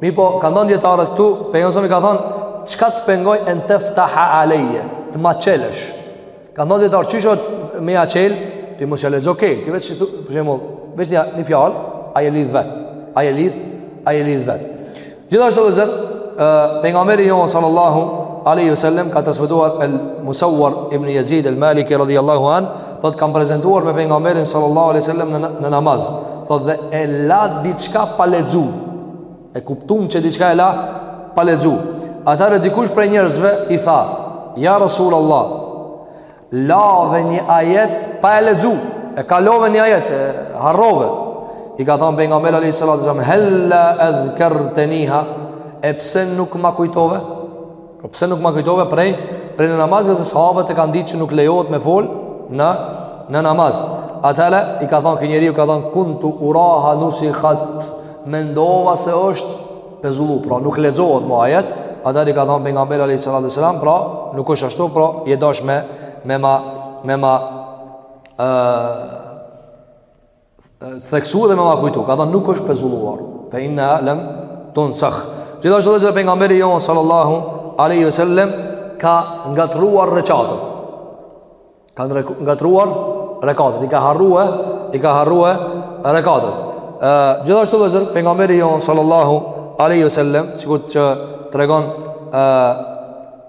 Mirëpo kanë thonë dijetarët këtu, pejgamberi ka thënë çka të pengoi en teftaha aleje, të ma çelësh. Kanë thonë dijetarët qysh osht me ja çel Ti mos e lexo krejt Ti veç thuj Për shembull Veç një, një fjalë Ai e lidh vet Ai e lidh Ai e lidh vet Gjithashtu vëllezër Pejgamberi jonë sallallahu Alehi vësallem Ka transmetuar El Musawar ibn Jezid El Maliki radhiallahu an Thot kam prezentuar me pejgamberin sallallahu alehi vësallem në, në namaz Thot dhe e la diçka pa lexu E kuptum që diçka e la pa lexu. Atëherë dikush prej njerëzve i tha, Ja Rasul Allah, lave një ajet pa e lexu, e kalove një ajet, e harrove. I ka thonë pejgamberi a.s. Hella edhkerteniha, e pse nuk ma kujtove? Po pse nuk ma kujtove prej prej në namaz se sahabët e kanë ditë që nuk lejohet me fol në në namaz. Atëherë i ka thënë ky njeriu ka thënë kuntu uraha nusikhat. Mendova se është pezullu, pra nuk lexohet më ajet. Atëherë i ka thënë pejgamberi alayhis salam, pra nuk është ashtu, pra je dasht me ma me ma ë theksu dhe me ma kujtu ka thonë nuk është pezulluar fe inneha lem tunsekh gjithashtu vëllezër pejgamberi jonë sallallahu aleyhi sallem ka ngatërruar reqatet ka ngatërruar rekatet i ka harrua i ka harrua rekatet gjithashtu vëllezër pejgamberi jonë sallallahu aleyhi sallem sikur që tregon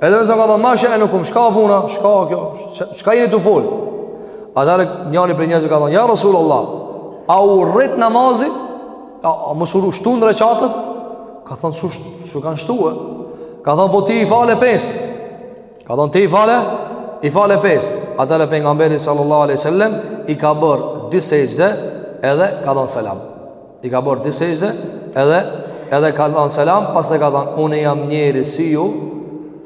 Edhe nëse ka thonë, ma she'nukum, shka puna, shka kjo, shka jeni tu folë? Atëherë njani prej njerëzve ka thonë, ja Rasul Allah, a u rrit namazi, a, a mos u shtu në reqatet? Ka thonë, s'u, s'u kanë shtue. Ka thonë, po ti i fale pes. Ka thonë, ti i fale, i fale pes. Atëherë pejgamberi sallallahu aleyhi sallem, i ka bërë dy sexhde, edhe ka dhonë selam. I ka bërë dy sexhde edhe edhe ka dhënë selam, pastaj ka thënë unë jam njeri si ju,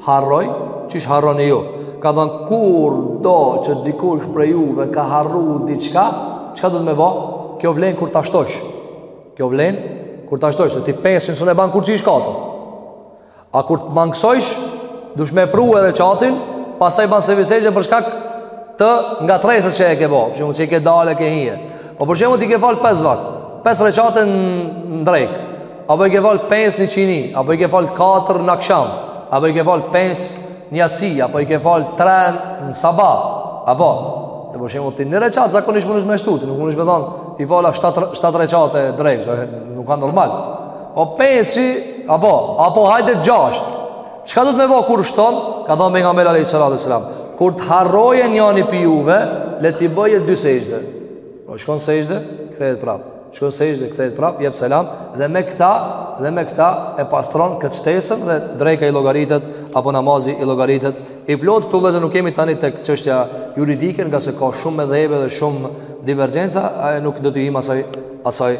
harroj, qysh harroni ju. Ka thënë kurdo që dikush prej juve ka harru diçka, çka duhet me ba? Kjo vlen kur ta shtosh. Kjo vlen kur ta shtosh, se ti pesën s'un e ban kurrqysh katër. A kur të mangësojsh, duhesh me pru reqatin, pastaj ban sevi sexhden për shkak të ngatërresës që e ke bo, për shembull që i ke dale, ke hije. Po për shembull ti ke falë 5 vakë, 5 reqate në drekë, apo i ke falë 5 në iqini, apo i ke falë 4 në aksham, apo i ke falë 5 në jaci, apo i ke falë 3 në sabah, apo, e për shembull ti një reqatë, zakonisht munesh me shtu, nuk munesh me thonë, i falë 7, 7 reqate drekë, nuk a normal, O po pesë, apo, apo hajde gjasht. Çka duhet me bo kur shton? Ka thonë pejgamberi a.s. Kur të harrojë njani pi juve, le t'i bëjë dy sexhde. O po, shkon sexhde, kthehet prap. Shkon sexhde, kthehet prap, jep selam. Dhe me këta, dhe me këta e pastron këtë shtesën dhe dreka i llogaritet, apo namazi i llogaritet i plotë. Këtu vëllezër nuk jemi tani te çështja juridike, ngase ka shumë medhhebe dhe shumë divergjenca, nuk do t'i hym asaj, asaj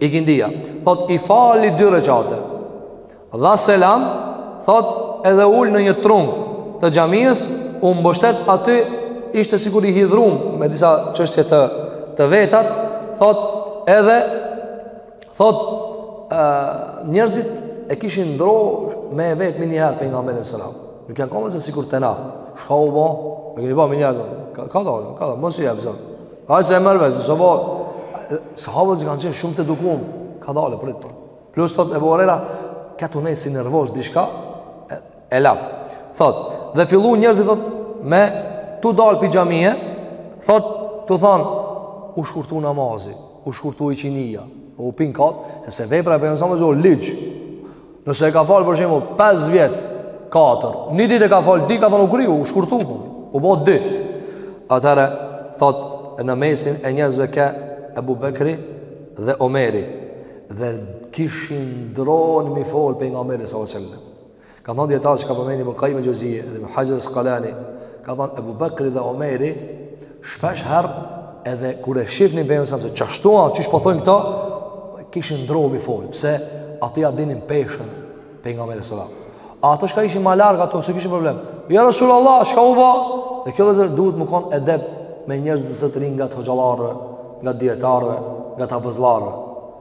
Ikindia Thot i fali dy reqate Dha selam Thot edhe u ul në një trung Të xhamisë U mbështet aty Ishte sikur i hidhërum Me disa çështje të, të vetat Thot edhe Thot e, Njerëzit e kishin dro Me e vetë menjëherë Pejgamberin alejhi selam Nuk janë konë sikur te na Shka u bo E keni bo menjëherë Kadal, kadal, mos i jep zor Ai se merr vesh, se po sahabët që kanë qenë shumë t'edukum, kadalë prit. Plus thot Ebu Huraira, ke tu nejt si nervoz diçka e, e la. Thot, dhe fillu njerëzit thot me tu dal pi xhamie, thot tu thon u shkurtu namazi, u shkurtu iqinia, u pin kot, sepse vepra e pejgamberit sallallahu alajhi wasallam ligj. Nëse e ka falë për shembull 5 vjet, 4, një ditë e ka falë dy, kanë thonë u kry, u shkurtu, po, u bë dy. Atëherë thot në mesin e njerëzve ke Abu Bekri dhe Omeri dhe kishin dronë me i fol pejgamberit sallallahu alaihi wasallam. Kanë thonë dijetarët që ka përmendur Ibn Qayyim al-Jawziyy dhe Ibn Hajar al-Asqalani, kanë thonë Abu Bekri dhe Omeri Shpesh herë edhe kur e shifnin pejgamberin alejhi selam se çashtu a çish po thojnë këta kishin dro m'i fol pse ato ja dinin peshën pejgamberit alejhi selam. A ato shka ishin ma larg ato s'e kishin problem. Ja Rasulullah, çka u ba? Dhe kjo vllezër duhet me kon edep me njerëzit se të rrin ngat hoxhallarëve, ngat dijetarëve, ngat hafëzllarëve.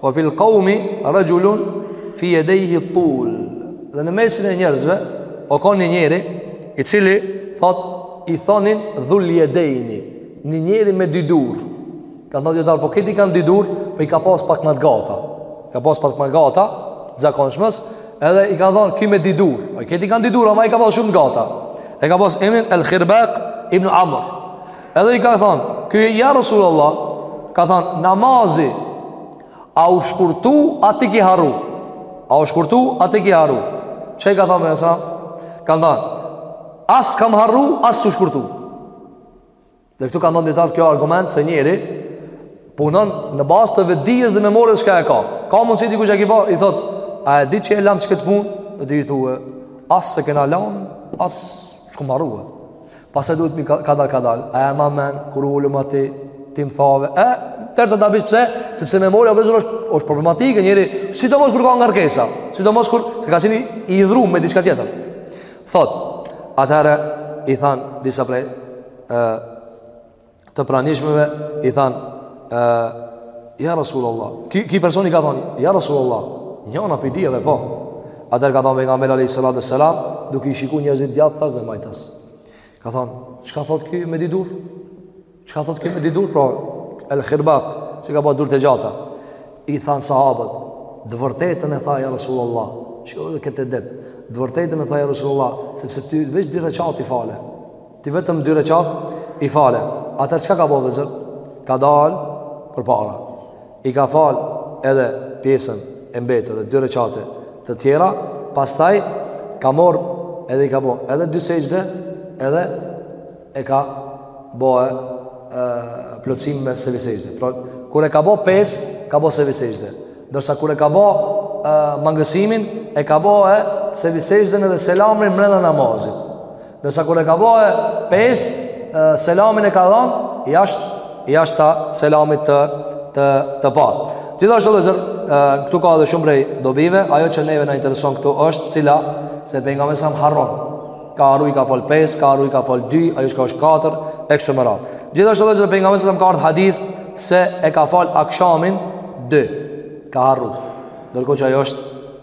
Wa fil qaumi rajulun fi yadayhi tul. Dhe në mesin e njerëzve o kon një njeri i cili thot i thonin dhul yadayni, një njeri me dy dur. Kan thon dijetarët, po krejt i kanë dy dur, po i ka pas pak ma të gata. Ka pas pak ma gata, zakonshmes, edhe i kan thon ky me dy dur. Po krejt i kanë dy dur, ama i ka pas shumë gata. E ka pas emrin El Khirbaq ibn Amr. Edhe i ka thonë, ky, ja Rasul Allah, ka thonë, namazi, a u shkurtu, a ti ki harru. A u shkurtu, a ti ki harru. Çka i ka thonë pejgamberi alejhi selam? Ka thonë, as kam harru, as u shkurtu. Dhe këtu kan thonë dijetarët, kjo argument, se njeri, punon në bazë të vetëdijes dhe memorjes çka e ka. Ka mundësi dikush e ki pa, i thotë, a e di që e lamë që këtë punë? Dhe i thue, as s'e kena lanë, as s'kam harrue. Pastaj duhet mi kadal kadal, a e ma men, kur u ulëm aty, ti më thave, e, derisa ta bish pse, sepse memoria, vllezër, është, është problematikë, njeri, sidomos kur ka ngarkesa, sidomos kur, se ka qenë i idhru me diçka tjetër. Thot, atëherë, i than, disa prej, e, të pranishmëve i than ë ja rasulullah ky ky personi ka thon ja rasulullah njëna pej dyjave po atëherë ka thon pejgamberi alayhi salatu selam duke i shikuar njerëzit djathtas dhe majtas ka thon çka thot ky me dy dur çka thot ky me dy dur pra el khirbaq se ka pas dur të gjata i than sahabët të vërtetën e tha ja rasulullah shiko këtë edep të vërtetën e tha ja rasulullah sepse ti veç dy rekat i fale Ti vetëm dy rekat i fale. Atëherë çka ka bo vllezër? Ka dal përpara. I ka fal edhe pjesën e mbetur dhe dy rekate të tjera. Pastaj ka mor edhe i ka bo edhe dy sexhde edhe e ka bo e, e plotësim me sevi sexhde. Pra, kur e ka bo pes, ka bo sevi sexhde. Ndërsa kur e ka bo e, mangësimin, e ka bo e sevi sexhden edhe selamin mrena namazit. Ndërsa kur e ka bo e pes, selamin e ka dhon, jashtë, jashta selamit të, të, të parë. Gjithashtu vllezër, këtu ka dhe shumë prej dobive, ajo që neve na intereson këtu është cila, se pejgamberi alejhi selam harron. Ka harru i ka fal 5, ka harru i ka fal 2, ajo çka është 4, e kështu me radhë. Gjithashtu vllezër, pejgamberi alejhi selam ka ardhë hadith, se e ka fal akshamin 2, ka harru. Ndërkohë që ajo është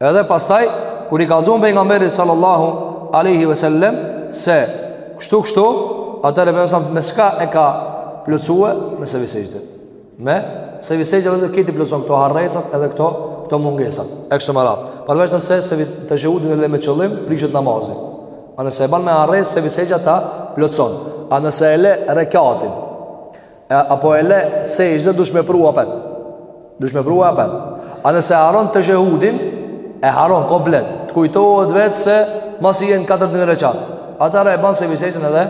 Edhe pastaj kur i kallzun pejgamberi sallallahu alaihi wasallam se kështu kështu atëherë problem s'ka e ka plotësue me sehvi sexhde. Me sehvi sexhde ki t'i plotëson këto harresat edhe këto këto mungesa. E kështu me radhë. Përveç nëse teshehudin e le me qëllim prishet namazi. A nëse e ban me harresë sehvi sexhdja ta plotëson. A nëse e le rekatin E apo e le sexhde dush me pru apet. Dush me pru apet. A nëse harron teshehudin, e harron komplet. Të kujtohet vetë se masi je në katërtin rekat. Atëherë e ban sehvi sexhden edhe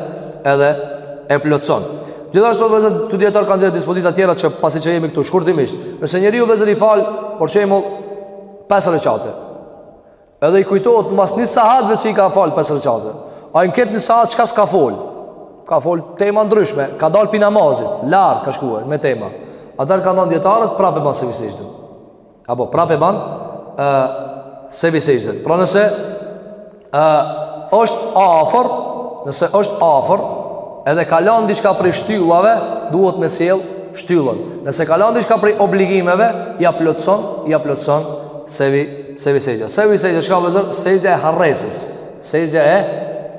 edhe e plotson. Gjithashtu vllezër dijetarët kanë nxjerrë dispozita tjera që pasi që jemi këtu shkurtimisht. Nëse njeriu vllezër i fal, për shembull pesë rekate. Edhe i kujtohet mas një sahati se i ka falë pesë rekate. Ai në ketë një sahat çka s'ka folë. Ka folë tema ndryshme, ka dalë prej namazit, larg ka shkuar me tema. Atëherë kanë thanë dijetarët, prapë e ban sehvi sexhden. Apo, prapë e ban sehvi sexhden. Pra nëse a, është afër, nëse është afër, Edhe ka lanë diçka prej shtyllave, duhet me sjell shtyllën. Nëse ka lanë diçka prej obligimeve, ja plotson, ja plotson sehvi sehvi sexhdja. Sehvi sexhdja çka vllezër? Sexhdja e harresës. Sexhdja e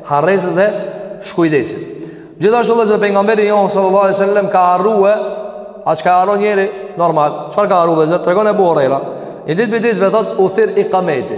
harresës dhe shkujdesit. Gjithashtu vllezër pejgamberi jon sallallahu alaihi wasallam ka harrue atë ka harruar njeri normal. Çfarë ka harruar vllezër? Tregon Ebu Hurejra. Një ditë prej ditëve thotë u thirr ikameti.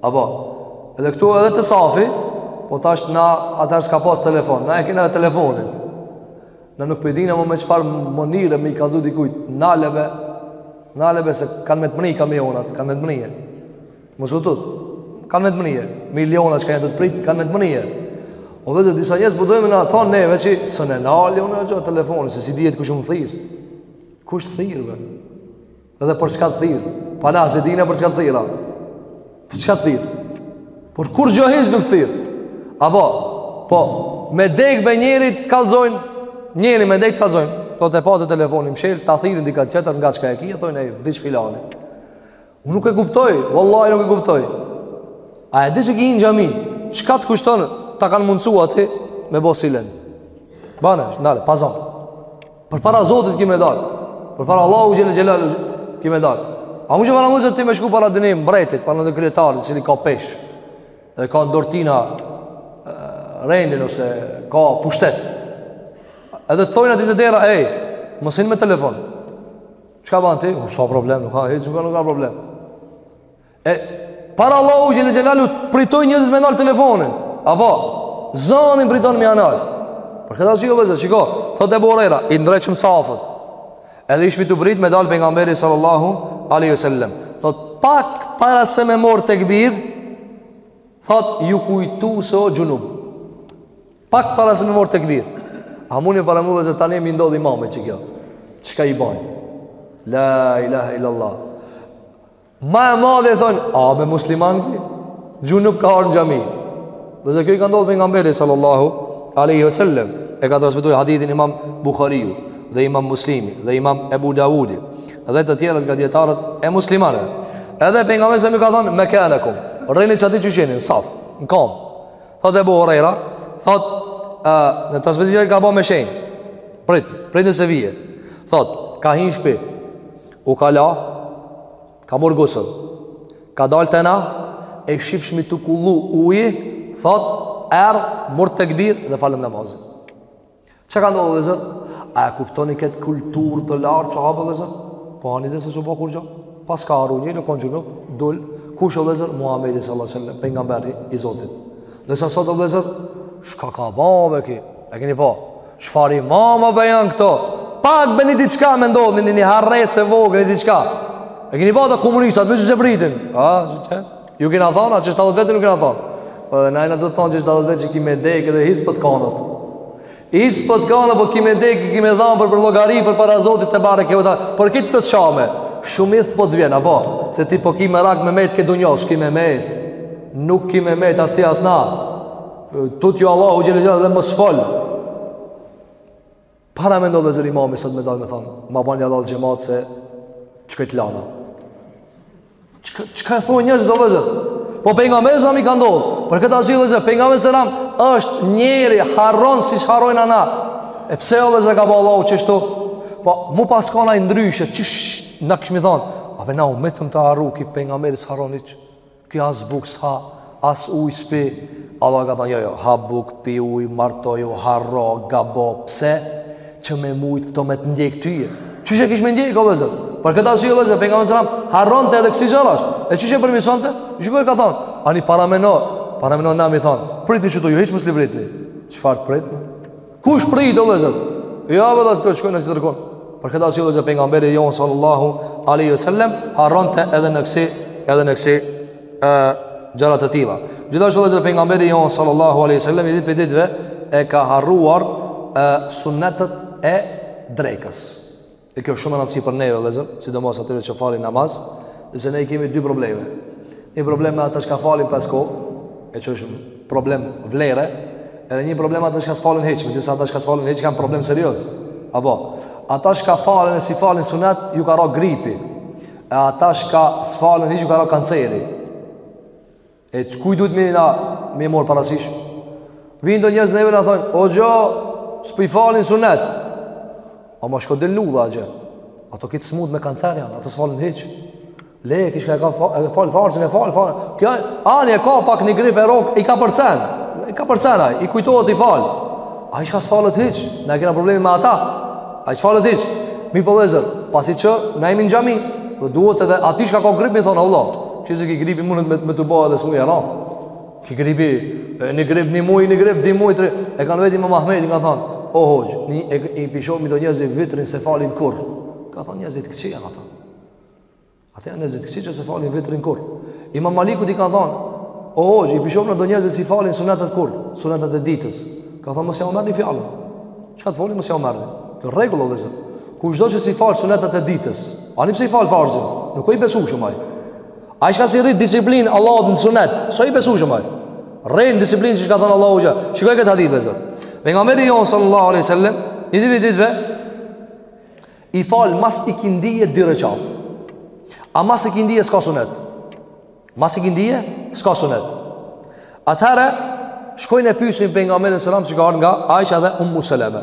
Apo, edhe këtu edhe te safi, po tash na atëherë s'ka pas telefon, na e kena edhe telefonin. Na nuk pe dina ma me çfarë mënyre me i kalzu dikujt, nale ve, nale ve se kanë me të mëni kamionat, kanë me të mëni e. Më zhutut, kanë me të mëni e. Miliona që ka jenë të të prit, kanë me të mëni e. O dhe dhe disa njerëz përdojme po na thonë neve që s'mun e nal unë hoxhë telefonin, se s'dihet kush më thirr. Kush t'thirr, be? Edhe për çka të thirr? Po na s'e dina për çka të thirr. Për çka të thirr? Për kurgjo hiç nuk thirr. Apo, po, me dek ni njeri t'kallzojnë, njeri me dek t'kallzojnë. Po ta pate telefonin mshel, ta thirrin dikan tjetër ngat që e ki, thonë ai vdiq filani. Unë nuk e kuptoj, vallahi nuk e kuptoj. A e di se ki hi n'xhami? Çka të kushton ta kanë mundësue ti me bo silent? Bane, ndale, pa za. Përpara Zotit ki me dal Përpara Allahut xhel-le xhelaluhu ki me dal A mu që paramendoje ti me shku para ndonji mbretit Para një kryetarit i cili ka pesh Dhe ka n'dorë t'tina rendin ose ka pushtet Edhe të thojnë aty te dera Ej, mos hin me telefon Çka ban ti? S'ka problem, nuk ka, hej, nuk ka problem E para Allahu xhele xhelaluhu priton njerëzit me ndal telefonin. Apo zonin priton me ia nal. Për këtë arsye vëllazër, shiko, thot Ebu Hurejra, i ndreqëm safët. Edhe ishmi tu prit me dal pejgamberi sallallahu alaihi wasallam. Thot pak para se me mor tekbir, thot ju kujtu se o xhunub. Pak para se me mor tekbir. A mundi paramendu se tani me i ndodh imamit qikjo? Çka i bën? La ilaha illallah. Ma e madhe e thonë, a be musliman ky? Xhunub ka ardh në xhami. Vëllazër kjo i ka ndodhë pejgamberit sallallahu aleyhi ve sellem. E ka transmetu hadithin imam Buhariu dhe imam Muslimi dhe imam Ebu Davudi dhe të tjerët nga dijetarët muslimanë. Edhe pejgamberi sallallahu ka thonë, mekanekum, rrini qaty qysh jeni, saf, në kam. Thot Ebu Hurejra, thot, e, në transmetim ia ka bo me shenjë, prit, prit se vij. Thot, ka hi n'shpi, U ka la, ka mor gusël. Ka dalë te na, e shifshmi tu kullu uji, thot, erdh, mor tekbir dhe falëm namazin. Çka ka ndodhë vëllazër? A e kuptoni këtë kulturë të lartë sahabe vëllazër? Po ani de se s'u bo kurgjo? Paska harru njeri, u konë xhunub, dul, kush vëllazër? Muhammedi sallallahu sallam, pejgamberi i Zotit. Ndërsa sot vëllazër, çka ka ba vaki, E keni pa, çfarë imama be janë këto, pak me një diçka me ndodhë, një një harresë e vogël, një diçka. E keni pa te komunistat, me që që vritin. A, që që? Ju kena thanë, që shtatë vetë nuk kena thanë. Po dhe najna të thonë që shtatë vetë që ki me dekë dhe hiç s'po të kanet. Hiç s'po të kanet, po ki me dekë, ki me dhanë për për llogari, përpara Zotit të bare kjo ta. Për këtë të shame, shumë idht po të vjen, apo? Se ti po ki me rak me metë n'këtë dynjo, s'ki me metë. Nuk ki me metë, as ti as na. Tutju Allahut xhele xhele dhe mos fol. Paramendo vëllazër imami sot me dal me thon, ma bën ja dal xhemat se shkoj të lahna. Çka çka thon njerëzit o vëllazër. Po pejgamberit selam i ka ndodhur. Për këtë arsye vëllazër pejgamberi selam është njeri harron si harrojna na. E pse o vëllazër ka ba Allahu qështu? Po mu pas kanë ai ndryshe, qysh na kishmi thon. A be na u metëm tu harru ky pejgamberi s'harron hiç. Ky as bukë s'ha, as ujë s'pi. Allah ka thënë, jo, jo, ha bukë, pi ujë, martoju, harro, gabo, pse? Që me mujtë këto me të ndjekë ty. Qysh e kishë me ndjekë, o vëllazër? Për këtë arsye, o vëllazër, pejgamberi selam, harronte edhe kësi gjarash. E qysh e përmisonte? Shiko ka thënë, ani parameno, parameno na me thënë, pritni qitu ju, hiç mos livritni. Çfarë të pritni? Kush prit o vëllazër? Jo vëlla të shkojna tjetërkun. Për këtë arsye vëllazër pejgamberi jon sallallahu alaihi wasallam harronte edhe në kësi edhe në kësi ë gjëra të tilla. Gjithashtu vëllazër pejgamberi jon sallallahu alaihi wasallam i ditë pi ditëve e ka harruar sunnetet e drekës. E kjo shumë me rëndësi për neve, vllezër, sidomos atyre që falin namaz, sepse ne i kemi dy probleme. Një problem me ata çka falin pesko, e që është problem vlere, edhe një problem ata çka s'falin hiç, megjithëse ata çka s'falin hiç, kanë problem serioz. Apo, ata çka falin e s'i falin sunet, ju ka ra gripi, e ata çka s'falin hiç, ju ka ra kanceri. E të kuj duhet me na me marr parasysh? Vijn do njerëz neve na thon, "O hoxhë, s'po i falin sunet." O mos shko del ludha xhe. Ata krejt smut me kancer janë, ata s'falin hiç. Le, ky çka fal, e fal farzin e fal, fal. Kjo ani e ka pak një grip e rok, i ka përcen. I ka përcen ai, i kujtohet i fal. Ai çka s'falet hiç, na kena probleme me ata. Ai s'falet hiç. Mirëpo vllezër, pasi që na jemi në xhami, duhet edhe atij çka ka grip mi thon Allah. Se ky gripi mundet me, me t'u bë edhe smuj e ran. Ky gripi, e, një grip një muj, një grip dy muj, tre, e kanë vetë imam Ahmedin, kan thonë, o hoxhë, një, e, i po shohim do njerëz vitrin s'e falin kurr. Ka thonë njerëz t'këqij janë ata. Ata janë njerëz t'këqij që s'e falin vitrin kurr. Imam Malikut i kan thonë, o hoxhë, i po shohim do njerëz s'i falin sunetet kurr, sunetet e ditës. Ka thonë, mos jau merr një fjalë. Çka të flasin, mos jau merr një. Kjo rregull, o vllezër. Kushdo që s'i fal sunetet e ditës, Ani pse i fal farzin? Nuk o i besueshëm ai. Ai çka s'i rri n'disiplin Allahut në sunet, s'o i besueshëm ai. Rrin n'disiplin çka thënë Allahu. Shikojeni këtë hadith, vllezër. Pejgamberi jon sallallahu alaihi wasallam, ni ditë prej ditëve i fal mas ikindie dy rekat. A mas ikindie s'ka sunet. Mas ikindie s'ka sunet. Atëherë shkojnë e pyesin pejgamberin sallallahu alaihi wasallam siç ka ardhur nga Aisha dhe Ummu Salama.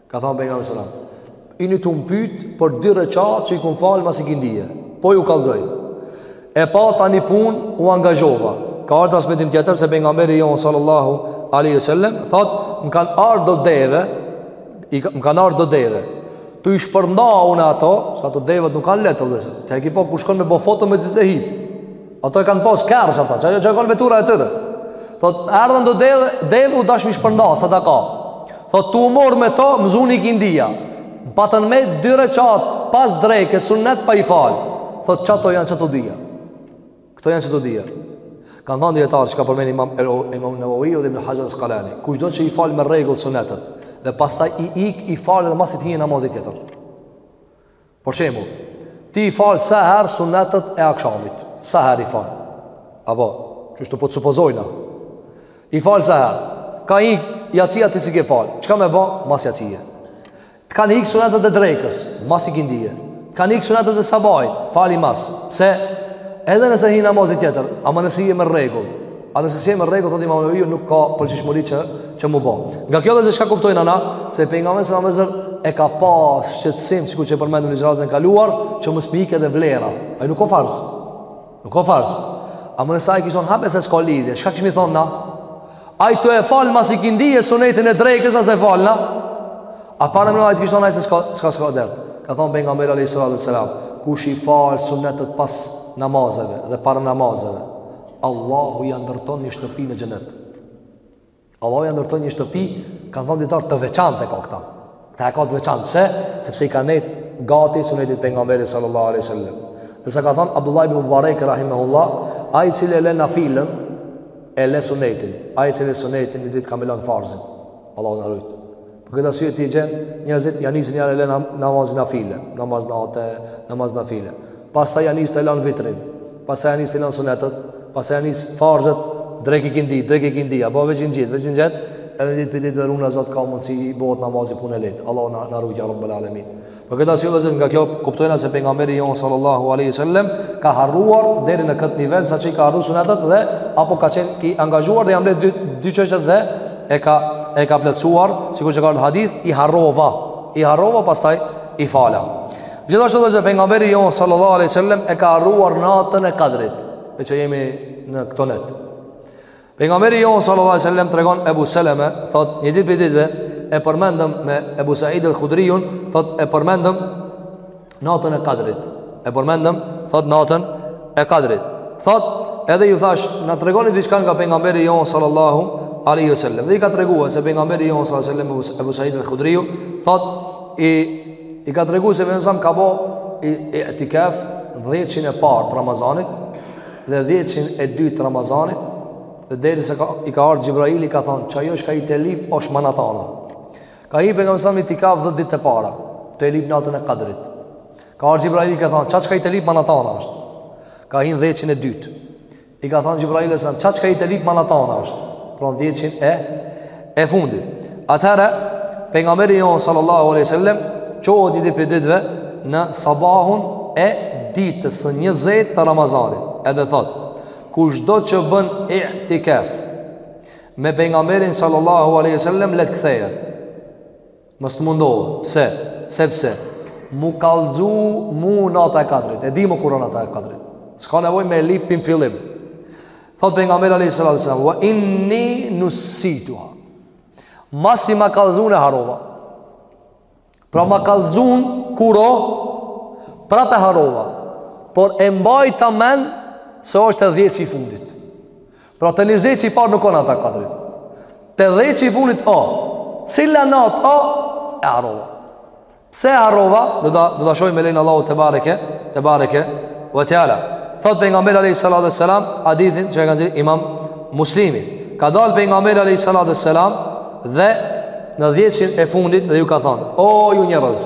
Ka thënë pejgamberi sallallahu alajhi wasallam, "Jini tu m'pyt për dy rekat që i kam fal mas ikindie." Po ju kallzoj. E pa thanë n'i punë u angazhova. Ka ardhur transmetim tjetër se pejgamberi jon sallallahu alajhi wasallam thotë, "Më kanë ardhur do deve, i më kanë ardhur do deve. Tu i shpërnda unë ato, se ato devet nuk kanë qenë, t'i ke pa kur shkon me bë foto me zezehit." Ato e kanë pas kerr ata, ajo ka qenë vetura e tyre. Thot, erdhën do deve, deve u dash m'i shpërnda, sadaka. Thot, tu u marrë me to, më zu ikindia. Më patën met dy reqat, pas dreke, sunet pa i falë. Thot, qato janë qato dyja. Këto janë qato dyja. Kanë thonë dijetarët siç e ka përmen imam, imam Neveviu dhe Ibn Haxher Askalani. Kushdo që i falë me rregull sunetet, dhe pastaj i ik, i falë dhe masi t'hin namazi tjetër. Për shembull, ti i fal sa herë sunetet e akshamit? Sa herë i fal? Apo, qështu po të supozojmë? I fal sa herë? Ka hi jacija ti s'i ke fal? Çka me ba? Mas jacije. Të kanë ikë sunetet e drekës, mas ikindie. Të kanë ikë sunetet e sabahit, fali mas. Se, edhe nëse hin namazi tjetër, ama nëse je me rregull, A nëse si e me rregull, thot imam Neveviu, nuk ka përqishmëri që, që mu bo. Nga kjo vllezër shka kuptojmë na, se pejgamberi a.s. vllezër e ka pas shqetsim, sikur që e përmendëm n'ligjëratën e kaluar, që mos me i ik edhe vlera. Ai nuk o farz. Nuk o farz. Ama nëse e kish lon hajt se s'ka lidhje. Shka kishim thonë na? Ai tu e falë mas ikindie sunetin e drekës as e falë na? Apo ne me në a i të kishon hajt se s'ka, s'ka, s'ka dert. Ka thonë pejgamberi a.s. Kush i falë sunetet pas namazeve dhe para namazeve Allahu ja ndërton një shtëpi në xhenet. Allahu ja ndërton një shtëpi, kanë thënë dijetarët e veçantë ka këta. Këta e kanë të veçantë, pse? Sepse i kanë nejt gati sunetit pejgamberit sallallahu alaihi wasallam. Ndërsa ka thënë Abdullah ibn Mubarak rahimahullah, ai i cili e lë nafilën e lë sunetin, ai i cili e lë sunetin një ditë ka me lon farzin. Allahu na rujt. Për këtë arsye ti gjen njerëzit ja nisin e lënë namazin nafile, namaz natë, namaz nafile. Pastaj ja nisë t'e lënë vitrin, pastaj ja nisë t'i lënë sunetet, pastaj ja nisë farzet, drekë ikindi, drekë ikindi, apo veç një gjithë, veç një gjithë, edhe një ditë prej ditve runa Zot ka mundësi i bëhet namazi punë e lehtë. Allahu na na rujt ya rabbul alamin. Për këtë arsye vllezër nga kjo kuptojna se pejgamberi jon sallallahu alaihi wasallam ka harruar deri në këtë nivel saqë i ka harruar sunetet dhe apo ka qenë i angazhuar dhe jan mbledh dy dy çështje dhe e ka e ka plotësuar sikur që ka ardh në hadith i harrova i harrova pastaj i fala. Gjithashtu vllezër pejgamberi jon sallallahu alaihi wasallam e ka harruar natën e Kadrit, e që jemi në këto net. Pejgamberi jon sallallahu alaihi wasallam tregon Ebu Seleme, thot një ditë prej ditëve e përmendëm me Ebu Said al-Khudriun, thot e përmendëm natën e Kadrit. E përmendëm thot natën e Kadrit. Thot edhe ju thash, na tregoni diçka nga pejgamberi jon sallallahu alaihi wasallam. Dhe i ka treguar se pejgamberi jon sallallahu alaihi wasallam Ebu Said al-Khudriu thot i i ka treguar se pejgamberi ka bo i, i itikaf 10 e parë të Ramazanit, dhe dhjetëshin e dytë të Ramazanit, dhe derisa ka, i ka ardhë Xhibraili, i ka thonë, qajo çka je tu e lyp, është ma n'at anë. Ka hi pejgamberi a.s. n'itikaf dhjet ditët e para, tu e lyp natën e kadrit. Ka ardhë Xhibraili, i ka thonë, qajo çka je tu e lyp, ma n'at anë është. Ka hi në dhjetëshin e dytë. I ka thonë Xhibraili, qajo çka je tu e lyp, ma n'at anë është. Pra në dhjetëshin e E fundit. Atëherë pejgamberi jon sallallahu alaihi wasallam çohet një ditë prej ditëve në sabahun e ditës së 20 të Ramazanit. Edhe thot, kushdo që bën i'tikaf me pejgamberin sallallahu alaihi wasallam le t'kthehet. Mos të mundohu. Pse? Sepse m'u kallxu mu nata e kadrit. E di mo kur o nata e kadrit. S'ka nevojë me e lyp pi n'fillim. Thot pejgamberi alayhis salam, "Wa inni nusituha." Masi ma kallxun e harrova. Pra ma kallxun kur o prapë e harrova. Por e mbajta mend se është te dhjetshi i fundit. Pra te njëzetshi i parë nuk o nata e kadrit. Te dhjetshi i fundit o, cila natë o, e harrova. Pse e harrova, do ta, do ta shohim me lejen e Allahut tebareke, tebareke ve teala. Thot Pejgamberi alejhi salatu ve selam, hadithin që e ka nxjerrë imam Muslimi. Ka dalë Pejgamberi alejhi salatu ve selam, dhe në dhjetshin e fundit dhe ju ka thonë, o ju njerëz,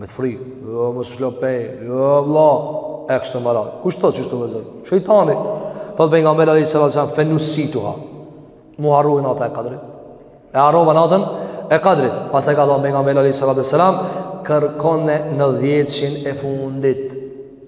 Me të frikë, jo, mos shlopej, jo, vlla, e kështë të marat. Kush thot qështu vllezër? Shejtani. Thot Pejgamberi a.s. fenusituha. M'u harru nata e kadrit. E harrova natën e kadrit. Pastaj ka thonë Pejgamberi a.s. Kërkone në dhjetëshin e fundit.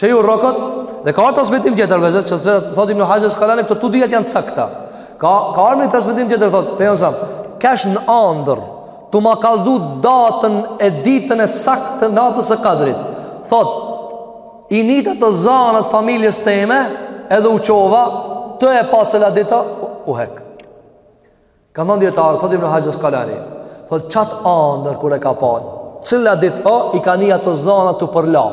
Që ju rokët Dhe ka ardh transmetim tjetër vllezër Që thotë Ibnu Haxher Askalani Këto të dyjat janë t'sakta Ka, ka ardh një transmetim tjetër thotë Pejgamberi a.s. Kesh në andërr Tu ma kallzu datën e ditën e saktë Natës së kadrit Thotë I nita zanat e familjes teme Edhe u qova Të e pa cila dita U hek Kanë thënë dijetarët, thotë Ibn Haxher Askalani, thotë qat andërr kur e ka pa. Cila ditë o i ka ni ato zana tu përla.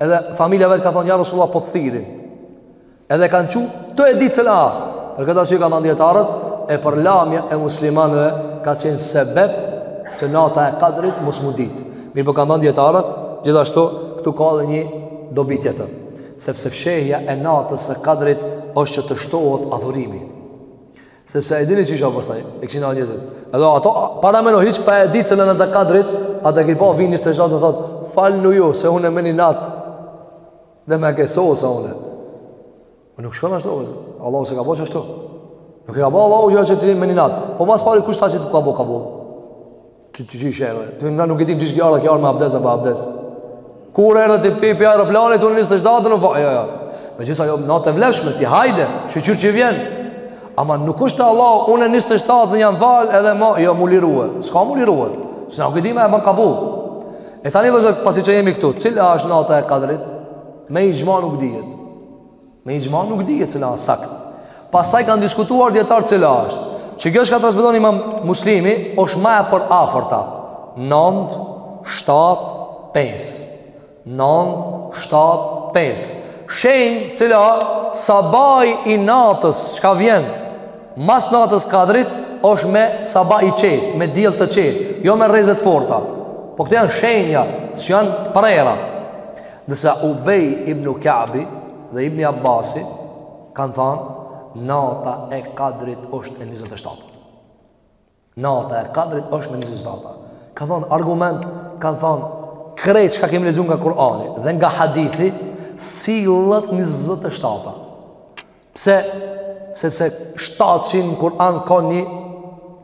Edhe familja vet ka thënë ja Resulullah po t'thirrin. Edhe kanë çu, to e di cila. Për këtë arsye kanë thënë dijetarët, e përlamja e muslimanëve ka qenë sebeb që nata e Kadrit mos m'u dit. Mirëpo kanë thënë dijetarët, gjithashtu këtu ka edhe një dobi tjetër, sepse fshehja e natës së Kadrit është që të shtohet adhurimi. Sepse e dini qysh a pastaj, e kishin ardhur njerëzit. Edhe ato paramendo hiç pa e ditë se nata e kadrit, atë që po vini se zot thot, falnu ju se unë me ni natë. Dhe më ke sosa unë. Po nuk shkon ashtu. Allahu s'e ka bo ashtu. Nuk e ka bo Allahu që ti me ni natë. Po ma s'pari kush t'tha që ta ka bo kabull? Që që që ishe edhe? Të nga nuk e dim qysh ke ardh, ke ardh me abdes a pa abdes. Kur erdhe ti prej aeroplanit, unë njëzet e shtatën e fali, jo, jo. Me gjitha jo, natë e vlefshme, ti hajde, shyqyr që vjen. Ama nuk është vlla, unë njëzet e shtatën jam falë edhe ma, jo, m'u liru. S'ka m'u liru, se nuk e dim a e ban kabull. E tani vllezër, pasi që jemi këtu, cila është nata e kadrit? Me ixhma nuk dihet. Me ixhma nuk dihet cila është sakt. Pastaj kanë diskutuar dijetarët cila është. Që kjo çka transmeton Imam Muslimi është më e përafërta. 9 7 5. 9 7 5. Shenjë cila sabahi i natës çka vjen mas natës kadrit është me sabah i qetë, me diell të qetë, jo me rreze të forta. Po këto janë shenja, që janë prera. Ndërsa Ubej ibn Ka'bi dhe Ibn Abbasi kanë thanë nata e Kadrit është e 27. Nata e Kadrit është me 27. Kanë thanë argument, kanë thanë krejt çka kemi lexu nga Kur'ani dhe nga hadithi sillet 27. Pse? Sepse 7-shi në Kur'an ka një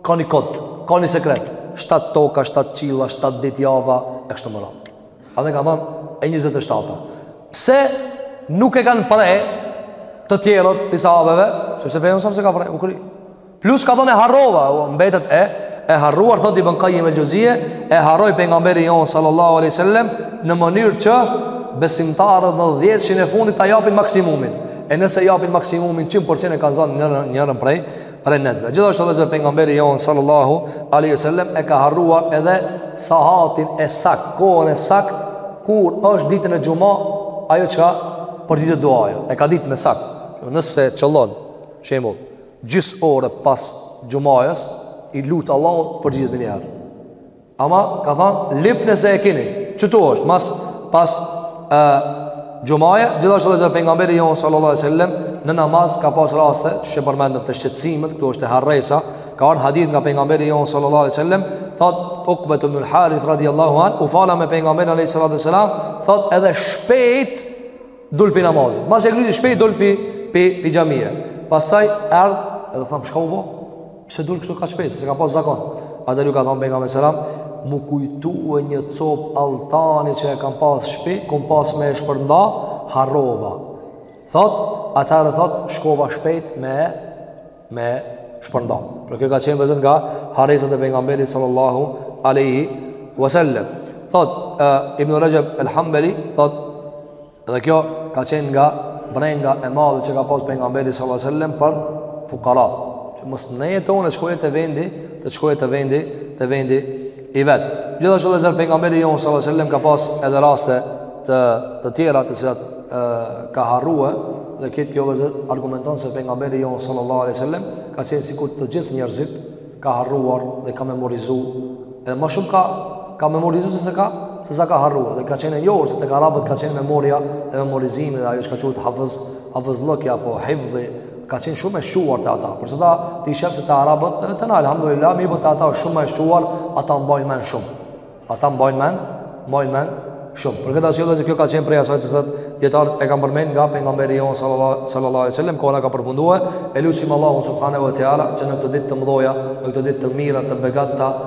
ka një kod, ka një sekret. 7 toka, 7 qilla, 7 dit java, e kështu me radhë. Edhe kanë thanë, e 27. Pse nuk e kanë pre të tjerët pi sahabeve, sepse pejgamberi jon selam s'e ka pre, u kry. Plus ka thënë e harrova, o, mbetet e e harruar thotë Ibn Qayyim el-Xheuzije, e harroi pejgamberi jon sallallahu alaihi wasallam në mënyrë që besimtarët në 10-shin e fundit ta japin maksimumin. E nëse japin maksimumin 100% e kanë zënë njërën, njërën prej prej netëve. Gjithashtu vllezër pejgamberi jon sallallahu alaihi wasallam e ka harruar edhe sahatin e sakt, kohën e sakt kur është ditën e xhuma ajo çka përgjigjet duaja. E ka ditë me sakt. Nëse qëllon, shembull, gjys orë pas xhumajës i lut Allahun për gjithë menjëherë. Ama ka thënë lipne se e keni, qëtu është. Mas pas ë xhumaje, gjithashtu edhe pejgamberi jon sallallahu alajhi wasallam në namaz ka pas raste që përmendëm te shqetësimet, këtu është e harresa, ka ardhur hadith nga pejgamberi jon sallallahu alajhi wasallam, thot Ukbetu bnul Harith radiyallahu an, u fala me pejgamberin alayhi salatu wasalam, thot edhe shpejt Dul pi namazit. Masi e kryti shpejt dul pi pi pi xhamia. Pastaj erdh edhe tham çka u bë? Pse dul kështu kaq shpejt, s'e ka pas zakon. Atëherë ju ka thënë pejgamberi selam, mu kujtu e një cop altani që e kam pas shpi, kum pas me e shpërnda, harrova. Thot, atëherë thot, shkova shpejt me e me shpërnda. Pra kjo ka qenë vllezër nga harresat e pejgamberit sallallahu alaihi wasallam. Thot uh, Ibn Rajab al-Hanbali thot dhe kjo ka qenë nga brenga e madhe që ka pas pejgamberi sallallahu alaihi wasallam për fukara. Që mos ne jeton të shkojë te vendi, të shkojë te vendi, te vendi i vet. Gjithashtu vllezër pejgamberi jonë sallallahu sallam ka pas edhe raste të, të tjera të cilat e, ka harrua dhe këtë kjo vllezër argumenton se pejgamberi jonë sallallahu sallam ka qenë sikur të gjithë njerëzit ka harruar dhe ka memorizu edhe ma shumë ka, ka memorizu se se ka se sa ka harrua dhe ka qenë e njohur se tek arabët ka qenë memoria dhe memorizimi dhe ajo që ka quhet hafëz hafëzllëkja apo hifdhi Ka qenë shumë e shquar te ata, por sot ti shef se te arabët, te na alhamdulillah, mirëpo te ata është shumë e shquar, ata mbajnë men shumë. Ata mbajnë men, mbajnë men shumë. Për këtë arsye vllezër kjo ka qenë prej asaj që dijetarët e kanë përmend nga pejgamberi jonë sallallahu alai sallam, koha ka përfundue, e lusim Allahun subhane ve teala, që në këto ditë të mdhoja, në këto ditë të mira, të begata,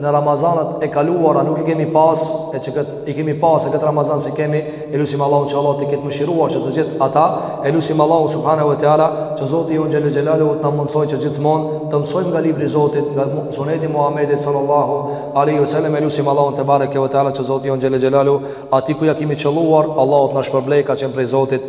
në Ramazanet e kaluara nuk i kemi pas e që këtë i kemi pas e këtë Ramazan s'i kemi e lusim Allahun që Allahu t'i ketë mëshiruar që të gjithë ata e lusim Allahun subhane ve teala që Zoti jonë xhel-le xhelaluhu të na mundësojë që gjithmonë të mësojmë nga libri i Zotit nga suneti i Muhammedit sallallahu aleyhi sallam e lusim Allahun tebareke ve teala që Zoti jonë xhel-le xhelaluhu aty ku ja kemi qëlluar Allahu të na shpërblejë ka qenë prej Zotit